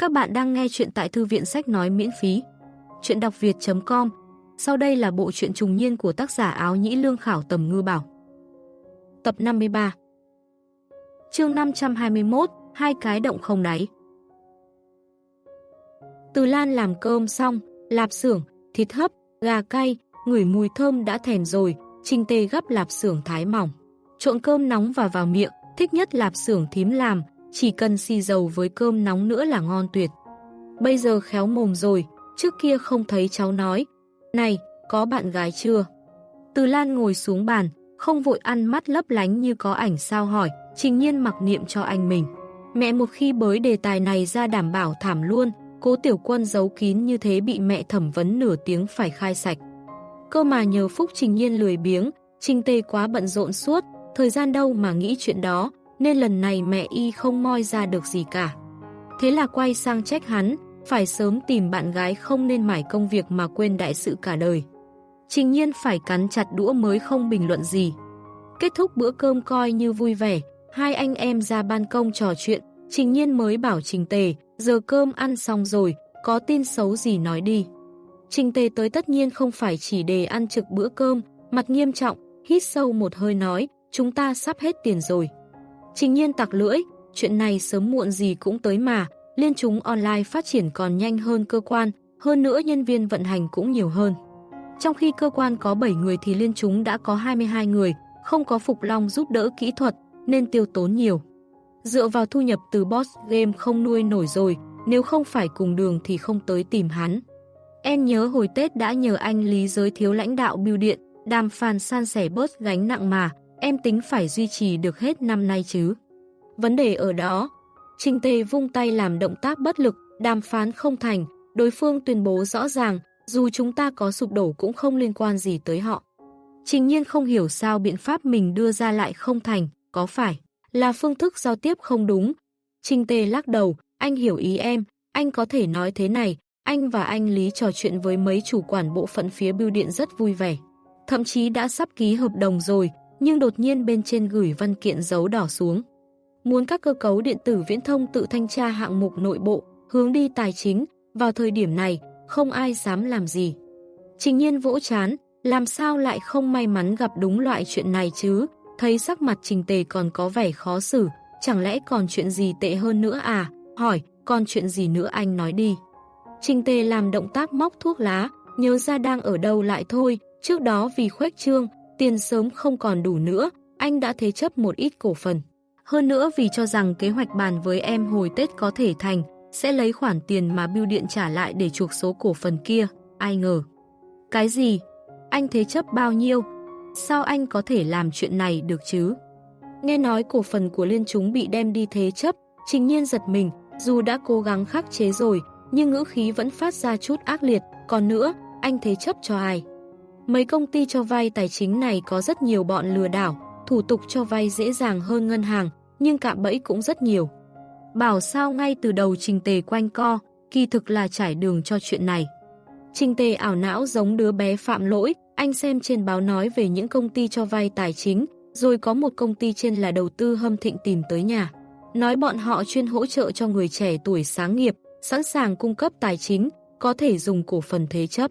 Các bạn đang nghe chuyện tại thư viện sách nói miễn phí. Chuyện đọc việt.com Sau đây là bộ truyện trùng niên của tác giả áo nhĩ lương khảo tầm ngư bảo. Tập 53 Chương 521 Hai cái động không đáy Từ Lan làm cơm xong, lạp xưởng, thịt hấp, gà cay, ngửi mùi thơm đã thèm rồi, Trình Tê gấp lạp xưởng thái mỏng. Trộn cơm nóng và vào miệng, thích nhất lạp xưởng thím làm, chỉ cần xì dầu với cơm nóng nữa là ngon tuyệt. Bây giờ khéo mồm rồi, trước kia không thấy cháu nói. Này, có bạn gái chưa? Từ Lan ngồi xuống bàn, không vội ăn mắt lấp lánh như có ảnh sao hỏi, trình nhiên mặc niệm cho anh mình. Mẹ một khi bới đề tài này ra đảm bảo thảm luôn, cố tiểu quân giấu kín như thế bị mẹ thẩm vấn nửa tiếng phải khai sạch. Cơ mà nhờ phúc trình nhiên lười biếng, trình tê quá bận rộn suốt, thời gian đâu mà nghĩ chuyện đó, nên lần này mẹ y không moi ra được gì cả. Thế là quay sang trách hắn, phải sớm tìm bạn gái không nên mải công việc mà quên đại sự cả đời. Trình nhiên phải cắn chặt đũa mới không bình luận gì. Kết thúc bữa cơm coi như vui vẻ, hai anh em ra ban công trò chuyện, trình nhiên mới bảo trình tề, giờ cơm ăn xong rồi, có tin xấu gì nói đi. Trình tề tới tất nhiên không phải chỉ để ăn trực bữa cơm, mặt nghiêm trọng, hít sâu một hơi nói, chúng ta sắp hết tiền rồi. Trình nhiên tặc lưỡi, chuyện này sớm muộn gì cũng tới mà, liên chúng online phát triển còn nhanh hơn cơ quan, hơn nữa nhân viên vận hành cũng nhiều hơn. Trong khi cơ quan có 7 người thì liên chúng đã có 22 người, không có Phục Long giúp đỡ kỹ thuật nên tiêu tốn nhiều. Dựa vào thu nhập từ boss game không nuôi nổi rồi, nếu không phải cùng đường thì không tới tìm hắn. Em nhớ hồi Tết đã nhờ anh Lý giới thiếu lãnh đạo biêu điện, đàm phàn san sẻ bớt gánh nặng mà, em tính phải duy trì được hết năm nay chứ. Vấn đề ở đó, Trình Tề vung tay làm động tác bất lực, đàm phán không thành, đối phương tuyên bố rõ ràng, dù chúng ta có sụp đổ cũng không liên quan gì tới họ. Trình nhiên không hiểu sao biện pháp mình đưa ra lại không thành, có phải là phương thức giao tiếp không đúng. Trình Tề lắc đầu, anh hiểu ý em, anh có thể nói thế này, anh và anh Lý trò chuyện với mấy chủ quản bộ phận phía bưu điện rất vui vẻ. Thậm chí đã sắp ký hợp đồng rồi, nhưng đột nhiên bên trên gửi văn kiện dấu đỏ xuống. Muốn các cơ cấu điện tử viễn thông tự thanh tra hạng mục nội bộ, hướng đi tài chính, vào thời điểm này, không ai dám làm gì. Trình nhiên vỗ chán, làm sao lại không may mắn gặp đúng loại chuyện này chứ, thấy sắc mặt trình tề còn có vẻ khó xử, chẳng lẽ còn chuyện gì tệ hơn nữa à, hỏi, còn chuyện gì nữa anh nói đi. Trình tề làm động tác móc thuốc lá, nhớ ra đang ở đâu lại thôi, trước đó vì khuếch trương, tiền sớm không còn đủ nữa, anh đã thế chấp một ít cổ phần. Hơn nữa vì cho rằng kế hoạch bàn với em hồi Tết có thể thành, sẽ lấy khoản tiền mà bưu điện trả lại để chuộc số cổ phần kia, ai ngờ. Cái gì? Anh thế chấp bao nhiêu? Sao anh có thể làm chuyện này được chứ? Nghe nói cổ phần của liên chúng bị đem đi thế chấp, trình nhiên giật mình, dù đã cố gắng khắc chế rồi, nhưng ngữ khí vẫn phát ra chút ác liệt, còn nữa, anh thế chấp cho ai? Mấy công ty cho vay tài chính này có rất nhiều bọn lừa đảo, thủ tục cho vay dễ dàng hơn ngân hàng, nhưng cạm bẫy cũng rất nhiều. Bảo sao ngay từ đầu trình tề quanh co, kỳ thực là trải đường cho chuyện này. Trình tề ảo não giống đứa bé phạm lỗi, anh xem trên báo nói về những công ty cho vay tài chính, rồi có một công ty trên là đầu tư hâm thịnh tìm tới nhà. Nói bọn họ chuyên hỗ trợ cho người trẻ tuổi sáng nghiệp, sẵn sàng cung cấp tài chính, có thể dùng cổ phần thế chấp.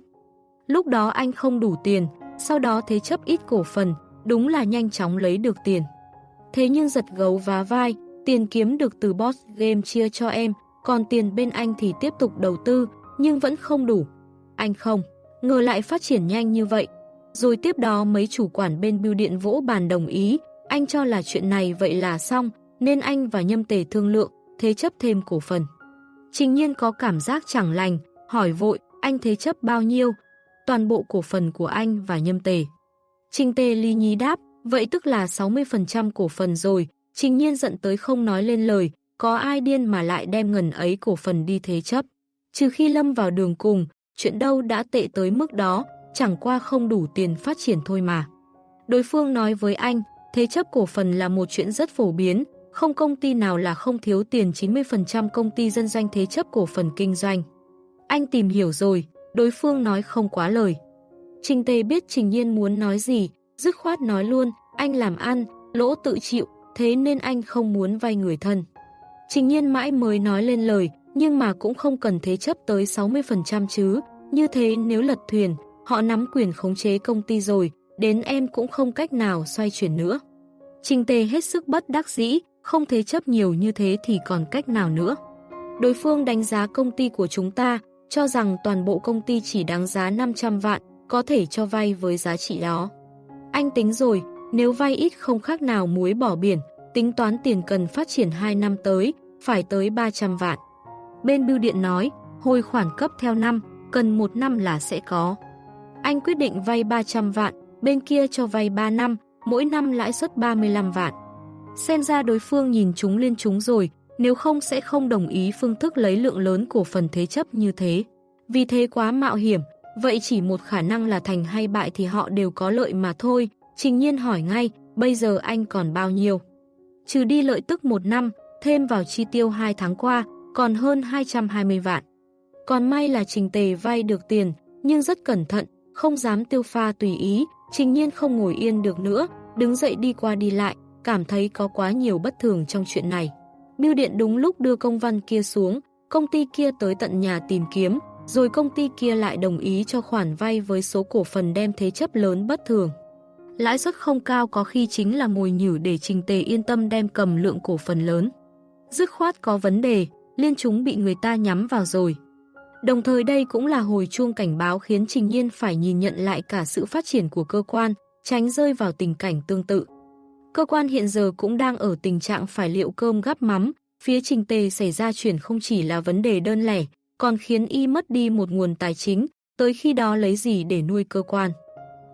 Lúc đó anh không đủ tiền, sau đó thế chấp ít cổ phần, đúng là nhanh chóng lấy được tiền. Thế nhưng giật gấu vá vai, tiền kiếm được từ boss game chia cho em, còn tiền bên anh thì tiếp tục đầu tư, nhưng vẫn không đủ. Anh không, ngờ lại phát triển nhanh như vậy. Rồi tiếp đó mấy chủ quản bên bưu điện vỗ bàn đồng ý, anh cho là chuyện này vậy là xong, nên anh và nhâm tề thương lượng, thế chấp thêm cổ phần. Trình nhiên có cảm giác chẳng lành, hỏi vội, anh thế chấp bao nhiêu? Toàn bộ cổ phần của anh và nhâm tề. Trình tề ly nhi đáp, Vậy tức là 60% cổ phần rồi, trình nhiên giận tới không nói lên lời, có ai điên mà lại đem ngần ấy cổ phần đi thế chấp. Trừ khi lâm vào đường cùng, chuyện đâu đã tệ tới mức đó, chẳng qua không đủ tiền phát triển thôi mà. Đối phương nói với anh, thế chấp cổ phần là một chuyện rất phổ biến, không công ty nào là không thiếu tiền 90% công ty dân doanh thế chấp cổ phần kinh doanh. Anh tìm hiểu rồi, đối phương nói không quá lời. Trình Tề biết Trình Nhiên muốn nói gì, dứt khoát nói luôn, anh làm ăn, lỗ tự chịu, thế nên anh không muốn vay người thân. Trình nhiên mãi mới nói lên lời, nhưng mà cũng không cần thế chấp tới 60% chứ. Như thế nếu lật thuyền, họ nắm quyền khống chế công ty rồi, đến em cũng không cách nào xoay chuyển nữa. Trình tề hết sức bất đắc dĩ, không thế chấp nhiều như thế thì còn cách nào nữa. Đối phương đánh giá công ty của chúng ta, cho rằng toàn bộ công ty chỉ đáng giá 500 vạn, có thể cho vay với giá trị đó. Anh tính rồi, nếu vay ít không khác nào muối bỏ biển, tính toán tiền cần phát triển 2 năm tới, phải tới 300 vạn. Bên bưu điện nói, hồi khoản cấp theo năm, cần 1 năm là sẽ có. Anh quyết định vay 300 vạn, bên kia cho vay 3 năm, mỗi năm lãi suất 35 vạn. Xem ra đối phương nhìn chúng liên chúng rồi, nếu không sẽ không đồng ý phương thức lấy lượng lớn cổ phần thế chấp như thế. Vì thế quá mạo hiểm, vậy chỉ một khả năng là thành hay bại thì họ đều có lợi mà thôi. Trình nhiên hỏi ngay, bây giờ anh còn bao nhiêu? Trừ đi lợi tức một năm, thêm vào chi tiêu 2 tháng qua, còn hơn 220 vạn. Còn may là trình tề vay được tiền, nhưng rất cẩn thận, không dám tiêu pha tùy ý, trình nhiên không ngồi yên được nữa, đứng dậy đi qua đi lại, cảm thấy có quá nhiều bất thường trong chuyện này. Biêu điện đúng lúc đưa công văn kia xuống, công ty kia tới tận nhà tìm kiếm, rồi công ty kia lại đồng ý cho khoản vay với số cổ phần đem thế chấp lớn bất thường. Lãi suất không cao có khi chính là mồi nhử để Trình Tề yên tâm đem cầm lượng cổ phần lớn. Dứt khoát có vấn đề, liên chúng bị người ta nhắm vào rồi. Đồng thời đây cũng là hồi chuông cảnh báo khiến Trình Nhiên phải nhìn nhận lại cả sự phát triển của cơ quan, tránh rơi vào tình cảnh tương tự. Cơ quan hiện giờ cũng đang ở tình trạng phải liệu cơm gắp mắm, phía trình tề xảy ra chuyển không chỉ là vấn đề đơn lẻ, còn khiến y mất đi một nguồn tài chính, tới khi đó lấy gì để nuôi cơ quan.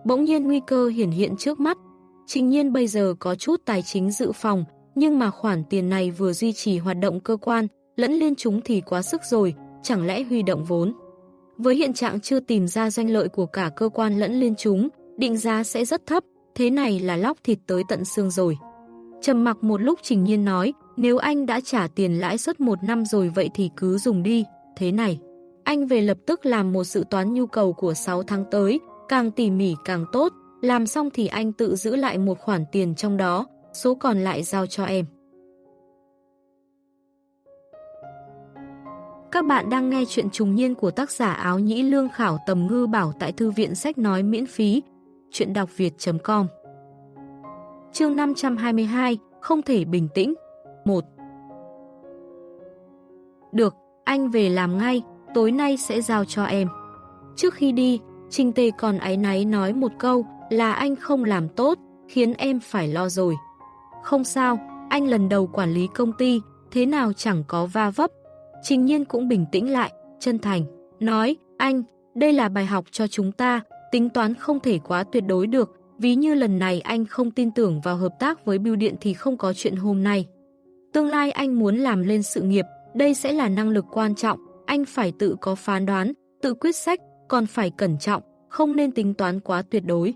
Bỗng nhiên nguy cơ hiển hiện trước mắt, trình nhiên bây giờ có chút tài chính dự phòng, nhưng mà khoản tiền này vừa duy trì hoạt động cơ quan, lẫn liên chúng thì quá sức rồi, chẳng lẽ huy động vốn. Với hiện trạng chưa tìm ra doanh lợi của cả cơ quan lẫn liên chúng, định giá sẽ rất thấp, thế này là lóc thịt tới tận xương rồi. Trầm mặc một lúc Trình Nhiên nói, nếu anh đã trả tiền lãi suất một năm rồi vậy thì cứ dùng đi, thế này. Anh về lập tức làm một dự toán nhu cầu của 6 tháng tới, càng tỉ mỉ càng tốt, làm xong thì anh tự giữ lại một khoản tiền trong đó, số còn lại giao cho em. Các bạn đang nghe chuyện trùng niên của tác giả áo nhĩ lương khảo tầm ngư bảo tại thư viện sách nói miễn phí, chuyện đọc việt.com Chương 522 Không thể bình tĩnh 1 Được, anh về làm ngay, tối nay sẽ giao cho em. Trước khi đi, Trinh Tê còn ái náy nói một câu là anh không làm tốt, khiến em phải lo rồi. Không sao, anh lần đầu quản lý công ty, thế nào chẳng có va vấp. Trình Nhiên cũng bình tĩnh lại, chân thành, nói, anh, đây là bài học cho chúng ta, tính toán không thể quá tuyệt đối được, ví như lần này anh không tin tưởng vào hợp tác với bưu điện thì không có chuyện hôm nay. Tương lai anh muốn làm lên sự nghiệp, đây sẽ là năng lực quan trọng, anh phải tự có phán đoán, tự quyết sách, còn phải cẩn trọng, không nên tính toán quá tuyệt đối.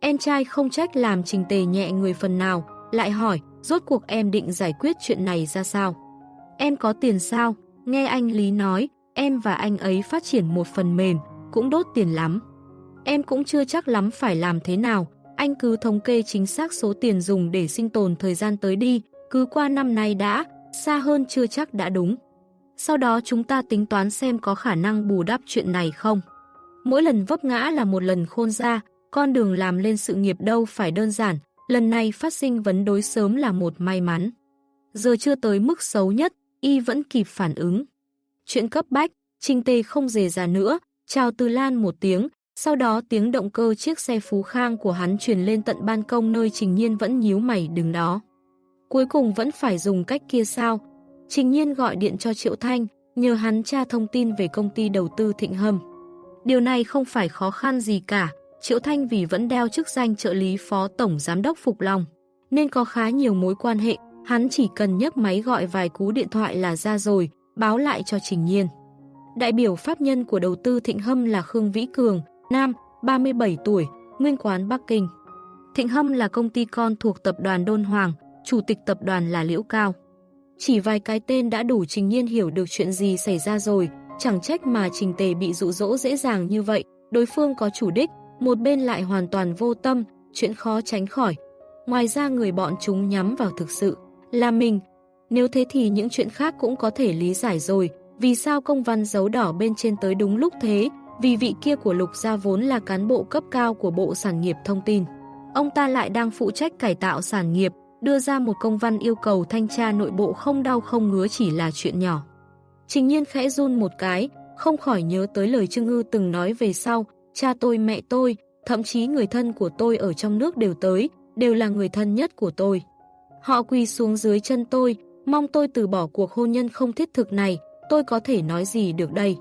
Em trai không trách làm trình tề nhẹ người phần nào, lại hỏi, rốt cuộc em định giải quyết chuyện này ra sao? Em có tiền sao? Nghe anh Lý nói, em và anh ấy phát triển một phần mềm, cũng đốt tiền lắm. Em cũng chưa chắc lắm phải làm thế nào, anh cứ thống kê chính xác số tiền dùng để sinh tồn thời gian tới đi, cứ qua năm nay đã, xa hơn chưa chắc đã đúng. Sau đó chúng ta tính toán xem có khả năng bù đắp chuyện này không. Mỗi lần vấp ngã là một lần khôn ra, con đường làm lên sự nghiệp đâu phải đơn giản, lần này phát sinh vấn đối sớm là một may mắn. Giờ chưa tới mức xấu nhất, y vẫn kịp phản ứng. Chuyện cấp bách, Trinh Tê không dề ra nữa, chào Từ Lan một tiếng, sau đó tiếng động cơ chiếc xe phú khang của hắn truyền lên tận ban công nơi Trình Nhiên vẫn nhíu mày đứng đó. Cuối cùng vẫn phải dùng cách kia sao? Trình Nhiên gọi điện cho Triệu Thanh, nhờ hắn tra thông tin về công ty đầu tư Thịnh Hâm. Điều này không phải khó khăn gì cả, Triệu Thanh vì vẫn đeo chức danh trợ lý phó tổng giám đốc Phục Long, nên có khá nhiều mối quan hệ, hắn chỉ cần nhấc máy gọi vài cú điện thoại là ra rồi, báo lại cho Trình Nhiên. Đại biểu pháp nhân của đầu tư Thịnh Hâm là Khương Vĩ Cường, nam, 37 tuổi, nguyên quán Bắc Kinh. Thịnh Hâm là công ty con thuộc tập đoàn Đôn Hoàng, chủ tịch tập đoàn là Liễu Cao. Chỉ vài cái tên đã đủ Trình Nhiên hiểu được chuyện gì xảy ra rồi, chẳng trách mà Trình Tề bị dụ dỗ dễ dàng như vậy, đối phương có chủ đích, một bên lại hoàn toàn vô tâm, chuyện khó tránh khỏi. Ngoài ra người bọn chúng nhắm vào thực sự, là mình. Nếu thế thì những chuyện khác cũng có thể lý giải rồi, Vì sao công văn dấu đỏ bên trên tới đúng lúc thế? Vì vị kia của Lục Gia vốn là cán bộ cấp cao của Bộ Sản nghiệp Thông tin. Ông ta lại đang phụ trách cải tạo sản nghiệp, đưa ra một công văn yêu cầu thanh tra nội bộ không đau không ngứa chỉ là chuyện nhỏ. Trình nhiên khẽ run một cái, không khỏi nhớ tới lời Trương Ngư từng nói về sau, cha tôi mẹ tôi, thậm chí người thân của tôi ở trong nước đều tới, đều là người thân nhất của tôi. Họ quỳ xuống dưới chân tôi, mong tôi từ bỏ cuộc hôn nhân không thiết thực này, tôi có thể nói gì được đây.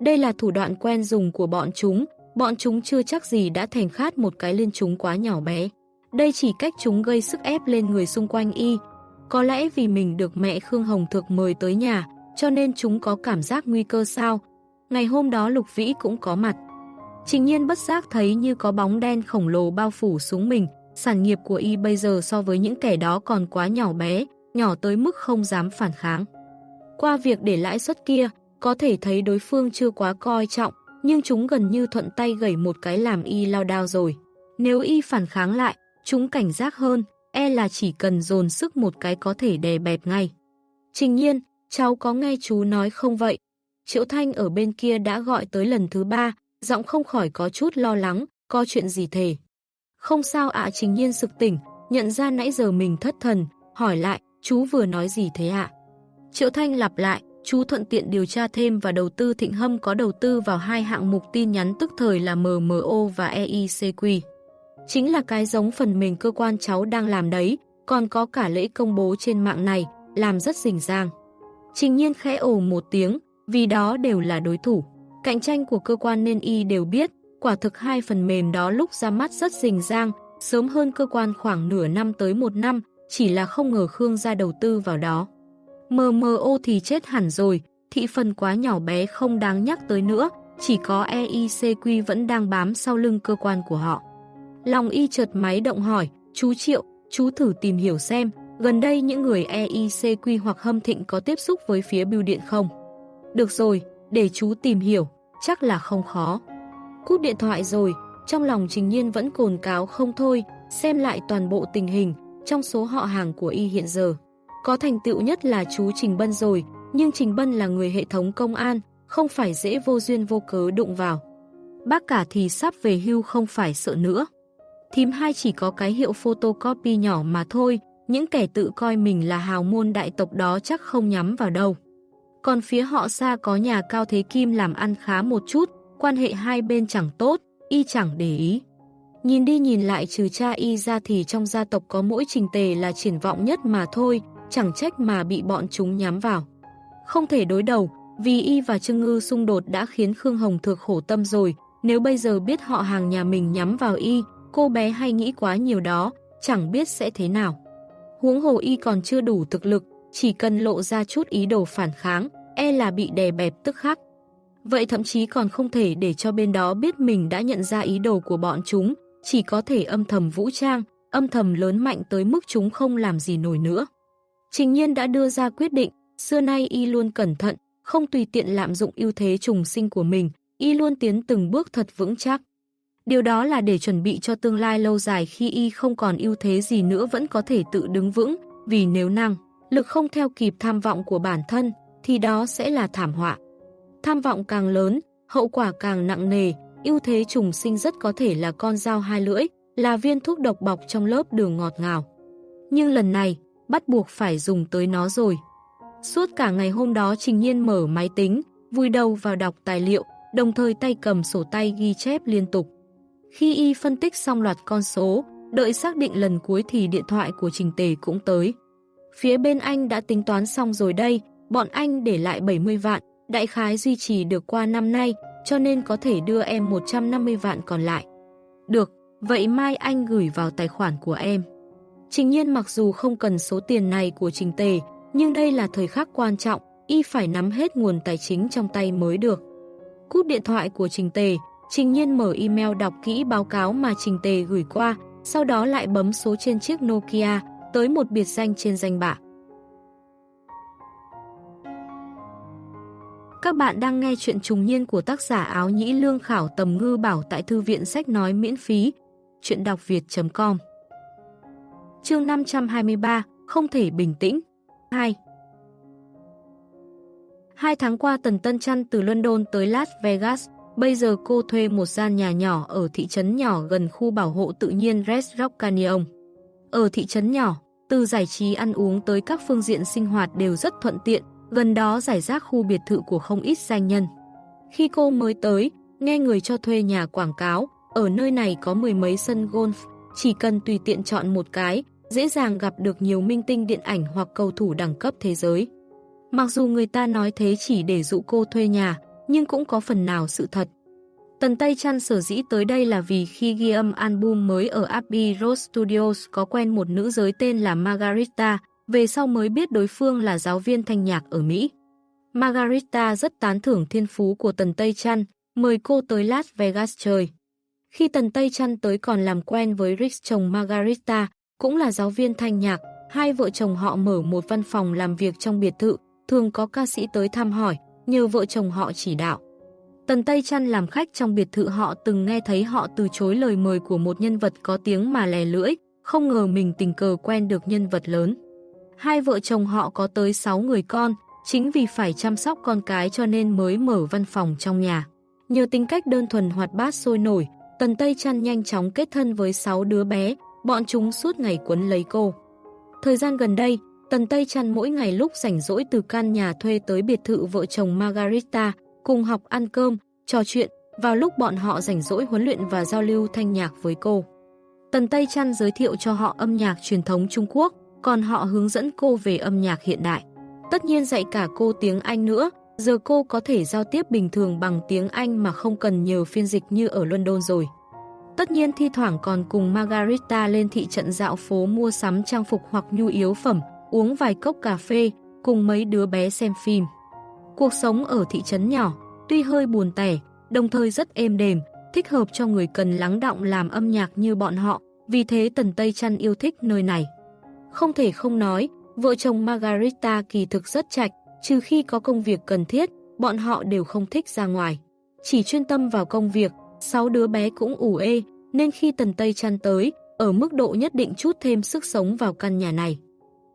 Đây là thủ đoạn quen dùng của bọn chúng, bọn chúng chưa chắc gì đã thèm khát một cái lên chúng quá nhỏ bé. Đây chỉ cách chúng gây sức ép lên người xung quanh y. Có lẽ vì mình được mẹ Khương Hồng Thược mời tới nhà, cho nên chúng có cảm giác nguy cơ sao. Ngày hôm đó Lục Vĩ cũng có mặt. Trình nhiên bất giác thấy như có bóng đen khổng lồ bao phủ xuống mình, sản nghiệp của y bây giờ so với những kẻ đó còn quá nhỏ bé, nhỏ tới mức không dám phản kháng. Qua việc để lãi suất kia, có thể thấy đối phương chưa quá coi trọng, nhưng chúng gần như thuận tay gẩy một cái làm y lao đao rồi. Nếu y phản kháng lại, chúng cảnh giác hơn, e là chỉ cần dồn sức một cái có thể đè bẹp ngay. Trình nhiên, cháu có nghe chú nói không vậy? Triệu Thanh ở bên kia đã gọi tới lần thứ ba, giọng không khỏi có chút lo lắng, có chuyện gì thề. Không sao ạ trình nhiên sực tỉnh, nhận ra nãy giờ mình thất thần, hỏi lại, chú vừa nói gì thế ạ? Triệu Thanh lặp lại, chú thuận tiện điều tra thêm và đầu tư Thịnh Hâm có đầu tư vào hai hạng mục tin nhắn tức thời là MMO và EICQ. Chính là cái giống phần mềm cơ quan cháu đang làm đấy, còn có cả lễ công bố trên mạng này, làm rất rình rang. Trình nhiên khẽ ồ một tiếng, vì đó đều là đối thủ. Cạnh tranh của cơ quan nên y đều biết, quả thực hai phần mềm đó lúc ra mắt rất rình rang, sớm hơn cơ quan khoảng nửa năm tới một năm, chỉ là không ngờ Khương ra đầu tư vào đó. MMO thì chết hẳn rồi, thị phần quá nhỏ bé không đáng nhắc tới nữa, chỉ có EICQ vẫn đang bám sau lưng cơ quan của họ. Lòng y chợt máy động hỏi, chú Triệu, chú thử tìm hiểu xem, gần đây những người EICQ hoặc hâm thịnh có tiếp xúc với phía bưu điện không? Được rồi, để chú tìm hiểu, chắc là không khó. Cút điện thoại rồi, trong lòng Trình Nhiên vẫn cồn cáo không thôi, xem lại toàn bộ tình hình trong số họ hàng của y hiện giờ. Có thành tựu nhất là chú Trình Bân rồi, nhưng Trình Bân là người hệ thống công an, không phải dễ vô duyên vô cớ đụng vào. Bác cả thì sắp về hưu không phải sợ nữa. Thím hai chỉ có cái hiệu photocopy nhỏ mà thôi, những kẻ tự coi mình là hào môn đại tộc đó chắc không nhắm vào đâu. Còn phía họ xa có nhà Cao Thế Kim làm ăn khá một chút, quan hệ hai bên chẳng tốt, y chẳng để ý. Nhìn đi nhìn lại trừ cha y ra thì trong gia tộc có mỗi trình tề là triển vọng nhất mà thôi, chẳng trách mà bị bọn chúng nhắm vào. Không thể đối đầu, vì y và Trương Ngư xung đột đã khiến Khương Hồng thực khổ tâm rồi, nếu bây giờ biết họ hàng nhà mình nhắm vào y, cô bé hay nghĩ quá nhiều đó, chẳng biết sẽ thế nào. Huống hồ y còn chưa đủ thực lực, chỉ cần lộ ra chút ý đồ phản kháng, e là bị đè bẹp tức khắc. Vậy thậm chí còn không thể để cho bên đó biết mình đã nhận ra ý đồ của bọn chúng, chỉ có thể âm thầm vũ trang, âm thầm lớn mạnh tới mức chúng không làm gì nổi nữa. Trình nhiên đã đưa ra quyết định, xưa nay y luôn cẩn thận, không tùy tiện lạm dụng ưu thế trùng sinh của mình, y luôn tiến từng bước thật vững chắc. Điều đó là để chuẩn bị cho tương lai lâu dài khi y không còn ưu thế gì nữa vẫn có thể tự đứng vững, vì nếu năng, lực không theo kịp tham vọng của bản thân, thì đó sẽ là thảm họa. Tham vọng càng lớn, hậu quả càng nặng nề, ưu thế trùng sinh rất có thể là con dao hai lưỡi, là viên thuốc độc bọc trong lớp đường ngọt ngào. Nhưng lần này, bắt buộc phải dùng tới nó rồi. Suốt cả ngày hôm đó Trình Nhiên mở máy tính, vui đầu vào đọc tài liệu, đồng thời tay cầm sổ tay ghi chép liên tục. Khi y phân tích xong loạt con số, đợi xác định lần cuối thì điện thoại của Trình Tề cũng tới. Phía bên anh đã tính toán xong rồi đây, bọn anh để lại 70 vạn, đại khái duy trì được qua năm nay, cho nên có thể đưa em 150 vạn còn lại. Được, vậy mai anh gửi vào tài khoản của em. Trình nhiên mặc dù không cần số tiền này của Trình Tề, nhưng đây là thời khắc quan trọng, y phải nắm hết nguồn tài chính trong tay mới được. Cút điện thoại của Trình Tề, Trình nhiên mở email đọc kỹ báo cáo mà Trình Tề gửi qua, sau đó lại bấm số trên chiếc Nokia, tới một biệt danh trên danh bạ. Các bạn đang nghe chuyện trùng niên của tác giả áo nhĩ lương khảo tầm ngư bảo tại thư viện sách nói miễn phí. Chuyện đọc việt.com Chương 523, không thể bình tĩnh. 2 Hai tháng qua Tần Tân Trăn từ London tới Las Vegas, bây giờ cô thuê một gian nhà nhỏ ở thị trấn nhỏ gần khu bảo hộ tự nhiên Red Rock Canyon. Ở thị trấn nhỏ, từ giải trí ăn uống tới các phương diện sinh hoạt đều rất thuận tiện, gần đó giải rác khu biệt thự của không ít danh nhân. Khi cô mới tới, nghe người cho thuê nhà quảng cáo, ở nơi này có mười mấy sân golf, chỉ cần tùy tiện chọn một cái, dễ dàng gặp được nhiều minh tinh điện ảnh hoặc cầu thủ đẳng cấp thế giới. Mặc dù người ta nói thế chỉ để dụ cô thuê nhà, nhưng cũng có phần nào sự thật. Tần Tây Trăn sở dĩ tới đây là vì khi ghi âm album mới ở Abbey Road Studios có quen một nữ giới tên là Margarita, về sau mới biết đối phương là giáo viên thanh nhạc ở Mỹ. Margarita rất tán thưởng thiên phú của Tần Tây Trăn, mời cô tới Las Vegas chơi. Khi Tần Tây Trăn tới còn làm quen với Rick chồng Margarita, cũng là giáo viên thanh nhạc, hai vợ chồng họ mở một văn phòng làm việc trong biệt thự, thường có ca sĩ tới thăm hỏi, nhờ vợ chồng họ chỉ đạo. Tần Tây Trăn làm khách trong biệt thự họ từng nghe thấy họ từ chối lời mời của một nhân vật có tiếng mà lè lưỡi, không ngờ mình tình cờ quen được nhân vật lớn. Hai vợ chồng họ có tới 6 người con, chính vì phải chăm sóc con cái cho nên mới mở văn phòng trong nhà. Nhờ tính cách đơn thuần hoạt bát sôi nổi, Tần Tây Trăn nhanh chóng kết thân với 6 đứa bé, bọn chúng suốt ngày quấn lấy cô. Thời gian gần đây, Tần Tây Trăn mỗi ngày lúc rảnh rỗi từ căn nhà thuê tới biệt thự vợ chồng Margarita, cùng học ăn cơm, trò chuyện, vào lúc bọn họ rảnh rỗi huấn luyện và giao lưu thanh nhạc với cô. Tần Tây Trăn giới thiệu cho họ âm nhạc truyền thống Trung Quốc, còn họ hướng dẫn cô về âm nhạc hiện đại. Tất nhiên dạy cả cô tiếng Anh nữa, giờ cô có thể giao tiếp bình thường bằng tiếng Anh mà không cần nhờ phiên dịch như ở London rồi. Tất nhiên thi thoảng còn cùng Margarita lên thị trận dạo phố mua sắm trang phục hoặc nhu yếu phẩm, uống vài cốc cà phê, cùng mấy đứa bé xem phim. Cuộc sống ở thị trấn nhỏ, tuy hơi buồn tẻ, đồng thời rất êm đềm, thích hợp cho người cần lắng động làm âm nhạc như bọn họ, vì thế Tần Tây Trăn yêu thích nơi này. Không thể không nói, vợ chồng Margarita kỳ thực rất chạch, trừ khi có công việc cần thiết, bọn họ đều không thích ra ngoài. Chỉ chuyên tâm vào công việc, sáu đứa bé cũng ủ ê, nên khi Tần Tây Trăn tới, ở mức độ nhất định chút thêm sức sống vào căn nhà này.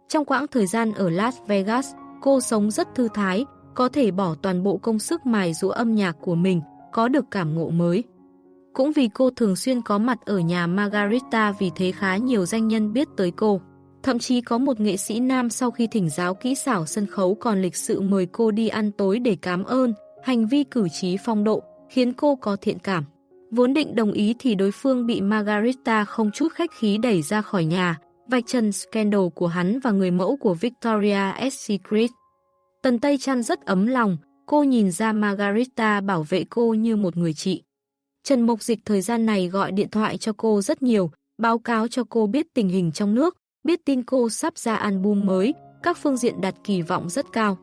Trong quãng thời gian ở Las Vegas, cô sống rất thư thái, có thể bỏ toàn bộ công sức mài rũa âm nhạc của mình, có được cảm ngộ mới. Cũng vì cô thường xuyên có mặt ở nhà Margarita vì thế khá nhiều danh nhân biết tới cô. Thậm chí có một nghệ sĩ nam sau khi thỉnh giáo kỹ xảo sân khấu còn lịch sự mời cô đi ăn tối để cảm ơn, hành vi cử trí phong độ, khiến cô có thiện cảm. Vốn định đồng ý thì đối phương bị Margarita không chút khách khí đẩy ra khỏi nhà, vạch trần scandal của hắn và người mẫu của Victoria S. Secret. Tần Tây Trăn rất ấm lòng, cô nhìn ra Margarita bảo vệ cô như một người chị. Trần Mộc Dịch thời gian này gọi điện thoại cho cô rất nhiều, báo cáo cho cô biết tình hình trong nước, biết tin cô sắp ra album mới, các phương diện đặt kỳ vọng rất cao.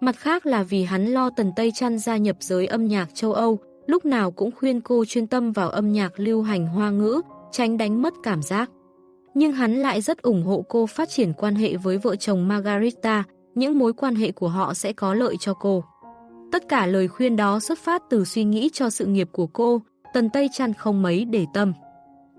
Mặt khác là vì hắn lo Tần Tây Trăn gia nhập giới âm nhạc châu Âu, lúc nào cũng khuyên cô chuyên tâm vào âm nhạc lưu hành hoa ngữ, tránh đánh mất cảm giác. Nhưng hắn lại rất ủng hộ cô phát triển quan hệ với vợ chồng Margarita, những mối quan hệ của họ sẽ có lợi cho cô. Tất cả lời khuyên đó xuất phát từ suy nghĩ cho sự nghiệp của cô, Tần Tây Trăn không mấy để tâm.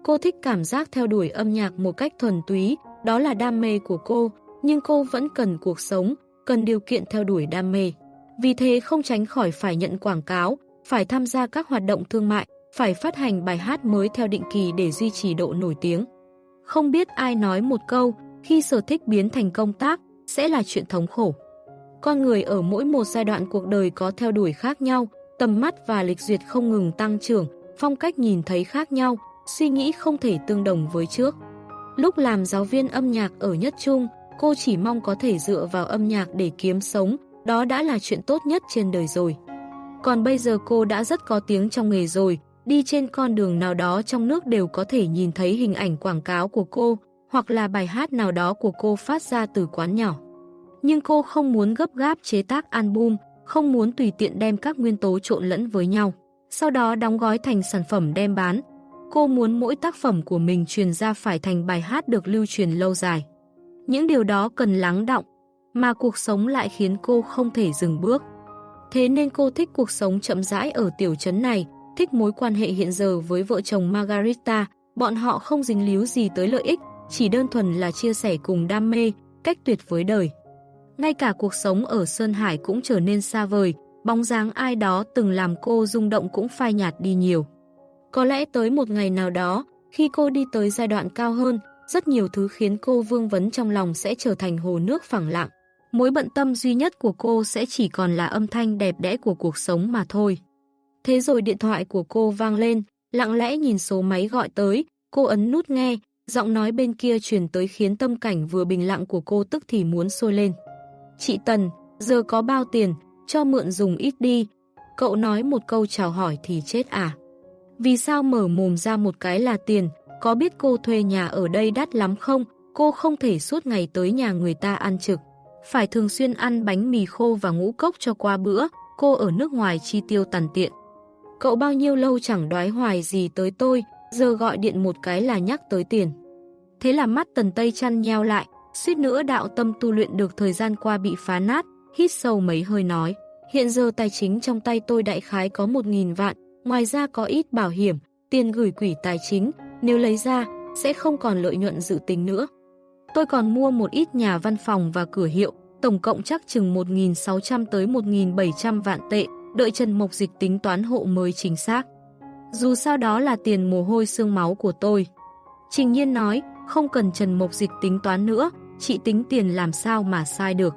Cô thích cảm giác theo đuổi âm nhạc một cách thuần túy, đó là đam mê của cô, nhưng cô vẫn cần cuộc sống, cần điều kiện theo đuổi đam mê. Vì thế không tránh khỏi phải nhận quảng cáo, phải tham gia các hoạt động thương mại, phải phát hành bài hát mới theo định kỳ để duy trì độ nổi tiếng. Không biết ai nói một câu, khi sở thích biến thành công tác, sẽ là chuyện thống khổ. Con người ở mỗi một giai đoạn cuộc đời có theo đuổi khác nhau, tầm mắt và lịch duyệt không ngừng tăng trưởng, phong cách nhìn thấy khác nhau, suy nghĩ không thể tương đồng với trước. Lúc làm giáo viên âm nhạc ở Nhất Trung, cô chỉ mong có thể dựa vào âm nhạc để kiếm sống, đó đã là chuyện tốt nhất trên đời rồi. Còn bây giờ cô đã rất có tiếng trong nghề rồi, đi trên con đường nào đó trong nước đều có thể nhìn thấy hình ảnh quảng cáo của cô, hoặc là bài hát nào đó của cô phát ra từ quán nhỏ. Nhưng cô không muốn gấp gáp chế tác album, không muốn tùy tiện đem các nguyên tố trộn lẫn với nhau, sau đó đóng gói thành sản phẩm đem bán. Cô muốn mỗi tác phẩm của mình truyền ra phải thành bài hát được lưu truyền lâu dài. Những điều đó cần lắng động, mà cuộc sống lại khiến cô không thể dừng bước. Thế nên cô thích cuộc sống chậm rãi ở tiểu trấn này, thích mối quan hệ hiện giờ với vợ chồng Margarita, bọn họ không dính líu gì tới lợi ích, chỉ đơn thuần là chia sẻ cùng đam mê, cách tuyệt với đời. Ngay cả cuộc sống ở Sơn Hải cũng trở nên xa vời, bóng dáng ai đó từng làm cô rung động cũng phai nhạt đi nhiều. Có lẽ tới một ngày nào đó, khi cô đi tới giai đoạn cao hơn, rất nhiều thứ khiến cô vương vấn trong lòng sẽ trở thành hồ nước phẳng lặng. Mối bận tâm duy nhất của cô sẽ chỉ còn là âm thanh đẹp đẽ của cuộc sống mà thôi. Thế rồi điện thoại của cô vang lên, lặng lẽ nhìn số máy gọi tới, cô ấn nút nghe, giọng nói bên kia truyền tới khiến tâm cảnh vừa bình lặng của cô tức thì muốn sôi lên. Chị Tần, giờ có bao tiền, cho mượn dùng ít đi. Cậu nói một câu chào hỏi thì chết à? Vì sao mở mồm ra một cái là tiền, có biết cô thuê nhà ở đây đắt lắm không? Cô không thể suốt ngày tới nhà người ta ăn trực. Phải thường xuyên ăn bánh mì khô và ngũ cốc cho qua bữa, cô ở nước ngoài chi tiêu tàn tiện. Cậu bao nhiêu lâu chẳng đoái hoài gì tới tôi, giờ gọi điện một cái là nhắc tới tiền. Thế là mắt tần tây chăn nheo lại, suýt nữa đạo tâm tu luyện được thời gian qua bị phá nát, hít sâu mấy hơi nói. Hiện giờ tài chính trong tay tôi đại khái có 1.000 vạn, ngoài ra có ít bảo hiểm, tiền gửi quỹ tài chính, nếu lấy ra, sẽ không còn lợi nhuận dự tính nữa. Tôi còn mua một ít nhà văn phòng và cửa hiệu, tổng cộng chắc chừng 1.600 tới 1.700 vạn tệ, đợi Trần Mộc Dịch tính toán hộ mới chính xác. Dù sao đó là tiền mồ hôi xương máu của tôi. Trình Nhiên nói, không cần Trần Mộc Dịch tính toán nữa, chị tính tiền làm sao mà sai được.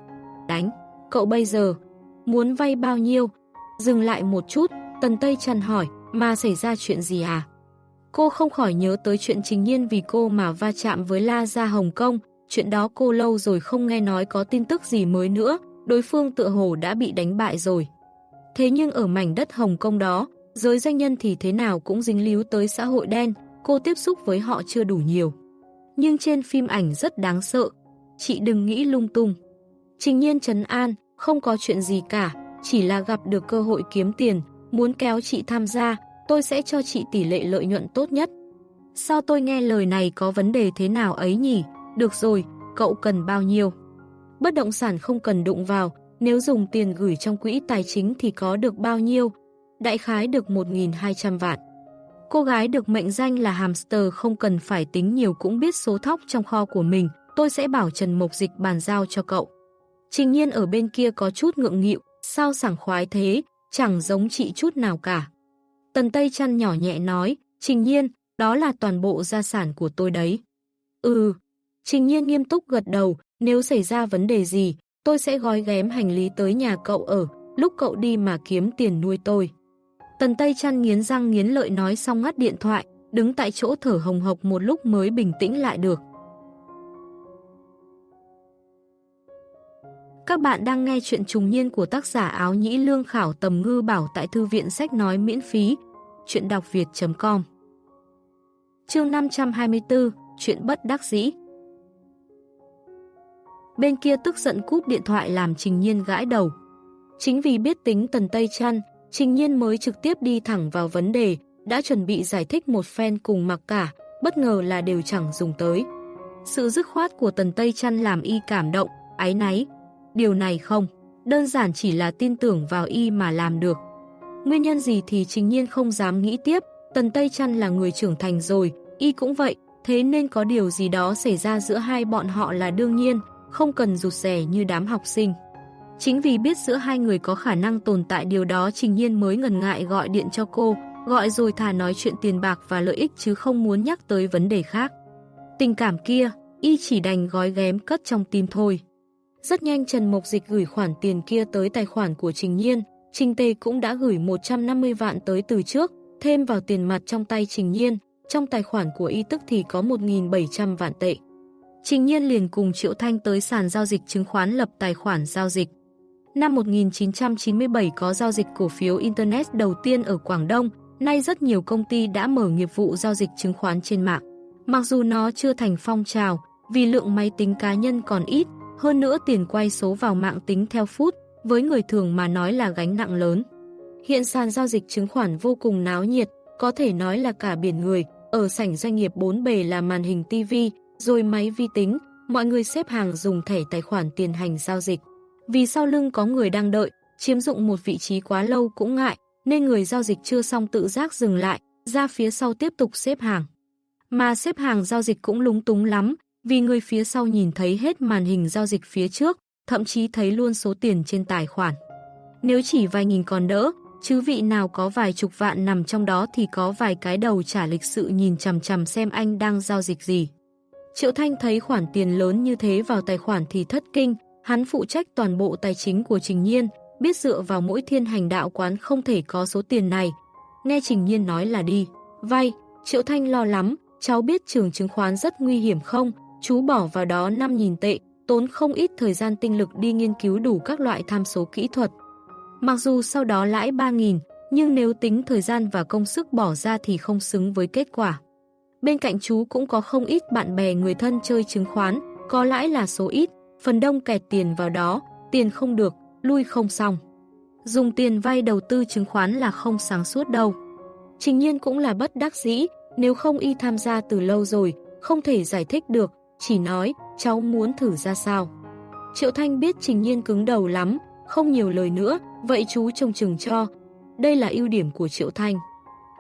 Đánh, cậu bây giờ, muốn vay bao nhiêu? Dừng lại một chút, Tần Tây Trần hỏi, mà xảy ra chuyện gì à? Cô không khỏi nhớ tới chuyện Trình Nhiên vì cô mà va chạm với La Gia Hồng Kông, chuyện đó cô lâu rồi không nghe nói có tin tức gì mới nữa, đối phương tựa hồ đã bị đánh bại rồi. Thế nhưng ở mảnh đất Hồng Kông đó, giới doanh nhân thì thế nào cũng dính líu tới xã hội đen, cô tiếp xúc với họ chưa đủ nhiều. Nhưng trên phim ảnh rất đáng sợ, chị đừng nghĩ lung tung. Trình nhiên trấn an, không có chuyện gì cả, chỉ là gặp được cơ hội kiếm tiền, muốn kéo chị tham gia, tôi sẽ cho chị tỷ lệ lợi nhuận tốt nhất. Sao tôi nghe lời này có vấn đề thế nào ấy nhỉ? Được rồi, cậu cần bao nhiêu? Bất động sản không cần đụng vào, nếu dùng tiền gửi trong quỹ tài chính thì có được bao nhiêu? Đại khái được 1.200 vạn. Cô gái được mệnh danh là hamster không cần phải tính nhiều cũng biết số thóc trong kho của mình, tôi sẽ bảo Trần Mộc Dịch bàn giao cho cậu. Trình nhiên ở bên kia có chút ngượng nghịu, sao sảng khoái thế, chẳng giống chị chút nào cả. Tần Tây chăn nhỏ nhẹ nói, Trình nhiên, đó là toàn bộ gia sản của tôi đấy. Ừ, Trình nhiên nghiêm túc gật đầu, nếu xảy ra vấn đề gì, tôi sẽ gói ghém hành lý tới nhà cậu ở, lúc cậu đi mà kiếm tiền nuôi tôi. Tần Tây chăn nghiến răng nghiến lợi nói xong ngắt điện thoại, đứng tại chỗ thở hồng hộc một lúc mới bình tĩnh lại được. Các bạn đang nghe chuyện trùng niên của tác giả áo nhĩ lương khảo tầm ngư bảo tại thư viện sách nói miễn phí. Chuyện đọc việt.com Chương 524 Chuyện bất đắc dĩ Bên kia tức giận cúp điện thoại làm Trình Nhiên gãi đầu. Chính vì biết tính Tần Tây Trăn, Trình Nhiên mới trực tiếp đi thẳng vào vấn đề, đã chuẩn bị giải thích một phen cùng mặc cả, bất ngờ là đều chẳng dùng tới. Sự dứt khoát của Tần Tây Trăn làm y cảm động, ái náy, Điều này không, đơn giản chỉ là tin tưởng vào y mà làm được. Nguyên nhân gì thì trình nhiên không dám nghĩ tiếp, Tần Tây Trăn là người trưởng thành rồi, y cũng vậy, thế nên có điều gì đó xảy ra giữa hai bọn họ là đương nhiên, không cần rụt rẻ như đám học sinh. Chính vì biết giữa hai người có khả năng tồn tại điều đó Trình Nhiên mới ngần ngại gọi điện cho cô, gọi rồi thà nói chuyện tiền bạc và lợi ích chứ không muốn nhắc tới vấn đề khác. Tình cảm kia, y chỉ đành gói ghém cất trong tim thôi. Rất nhanh Trần Mộc Dịch gửi khoản tiền kia tới tài khoản của Trình Nhiên, Trình Tề cũng đã gửi 150 vạn tới từ trước, thêm vào tiền mặt trong tay Trình Nhiên, trong tài khoản của y tức thì có 1.700 vạn tệ. Trình Nhiên liền cùng Triệu Thanh tới sàn giao dịch chứng khoán lập tài khoản giao dịch. Năm 1997 có giao dịch cổ phiếu Internet đầu tiên ở Quảng Đông, nay rất nhiều công ty đã mở nghiệp vụ giao dịch chứng khoán trên mạng. Mặc dù nó chưa thành phong trào, vì lượng máy tính cá nhân còn ít, hơn nữa tiền quay số vào mạng tính theo phút, với người thường mà nói là gánh nặng lớn. Hiện sàn giao dịch chứng khoán vô cùng náo nhiệt, có thể nói là cả biển người, ở sảnh doanh nghiệp bốn bề là màn hình TV, rồi máy vi tính, mọi người xếp hàng dùng thẻ tài khoản tiền hành giao dịch. Vì sau lưng có người đang đợi, chiếm dụng một vị trí quá lâu cũng ngại, nên người giao dịch chưa xong tự giác dừng lại, ra phía sau tiếp tục xếp hàng. Mà xếp hàng giao dịch cũng lúng túng lắm, vì người phía sau nhìn thấy hết màn hình giao dịch phía trước, thậm chí thấy luôn số tiền trên tài khoản. Nếu chỉ vài nghìn còn đỡ, chứ vị nào có vài chục vạn nằm trong đó thì có vài cái đầu trả lịch sự nhìn chằm chằm xem anh đang giao dịch gì. Triệu Thanh thấy khoản tiền lớn như thế vào tài khoản thì thất kinh, hắn phụ trách toàn bộ tài chính của Trình Nhiên, biết dựa vào mỗi thiên hành đạo quán không thể có số tiền này. Nghe Trình Nhiên nói là đi, vay, Triệu Thanh lo lắm, cháu biết trường chứng khoán rất nguy hiểm không, chú bỏ vào đó 5.000 tệ, tốn không ít thời gian tinh lực đi nghiên cứu đủ các loại tham số kỹ thuật. Mặc dù sau đó lãi 3.000, nhưng nếu tính thời gian và công sức bỏ ra thì không xứng với kết quả. Bên cạnh chú cũng có không ít bạn bè người thân chơi chứng khoán, có lãi là số ít, phần đông kẹt tiền vào đó, tiền không được, lui không xong. Dùng tiền vay đầu tư chứng khoán là không sáng suốt đâu. Trình nhiên cũng là bất đắc dĩ, nếu không y tham gia từ lâu rồi, không thể giải thích được, chỉ nói, cháu muốn thử ra sao. Triệu Thanh biết Trình Nhiên cứng đầu lắm, không nhiều lời nữa, vậy chú trông chừng cho. Đây là ưu điểm của Triệu Thanh.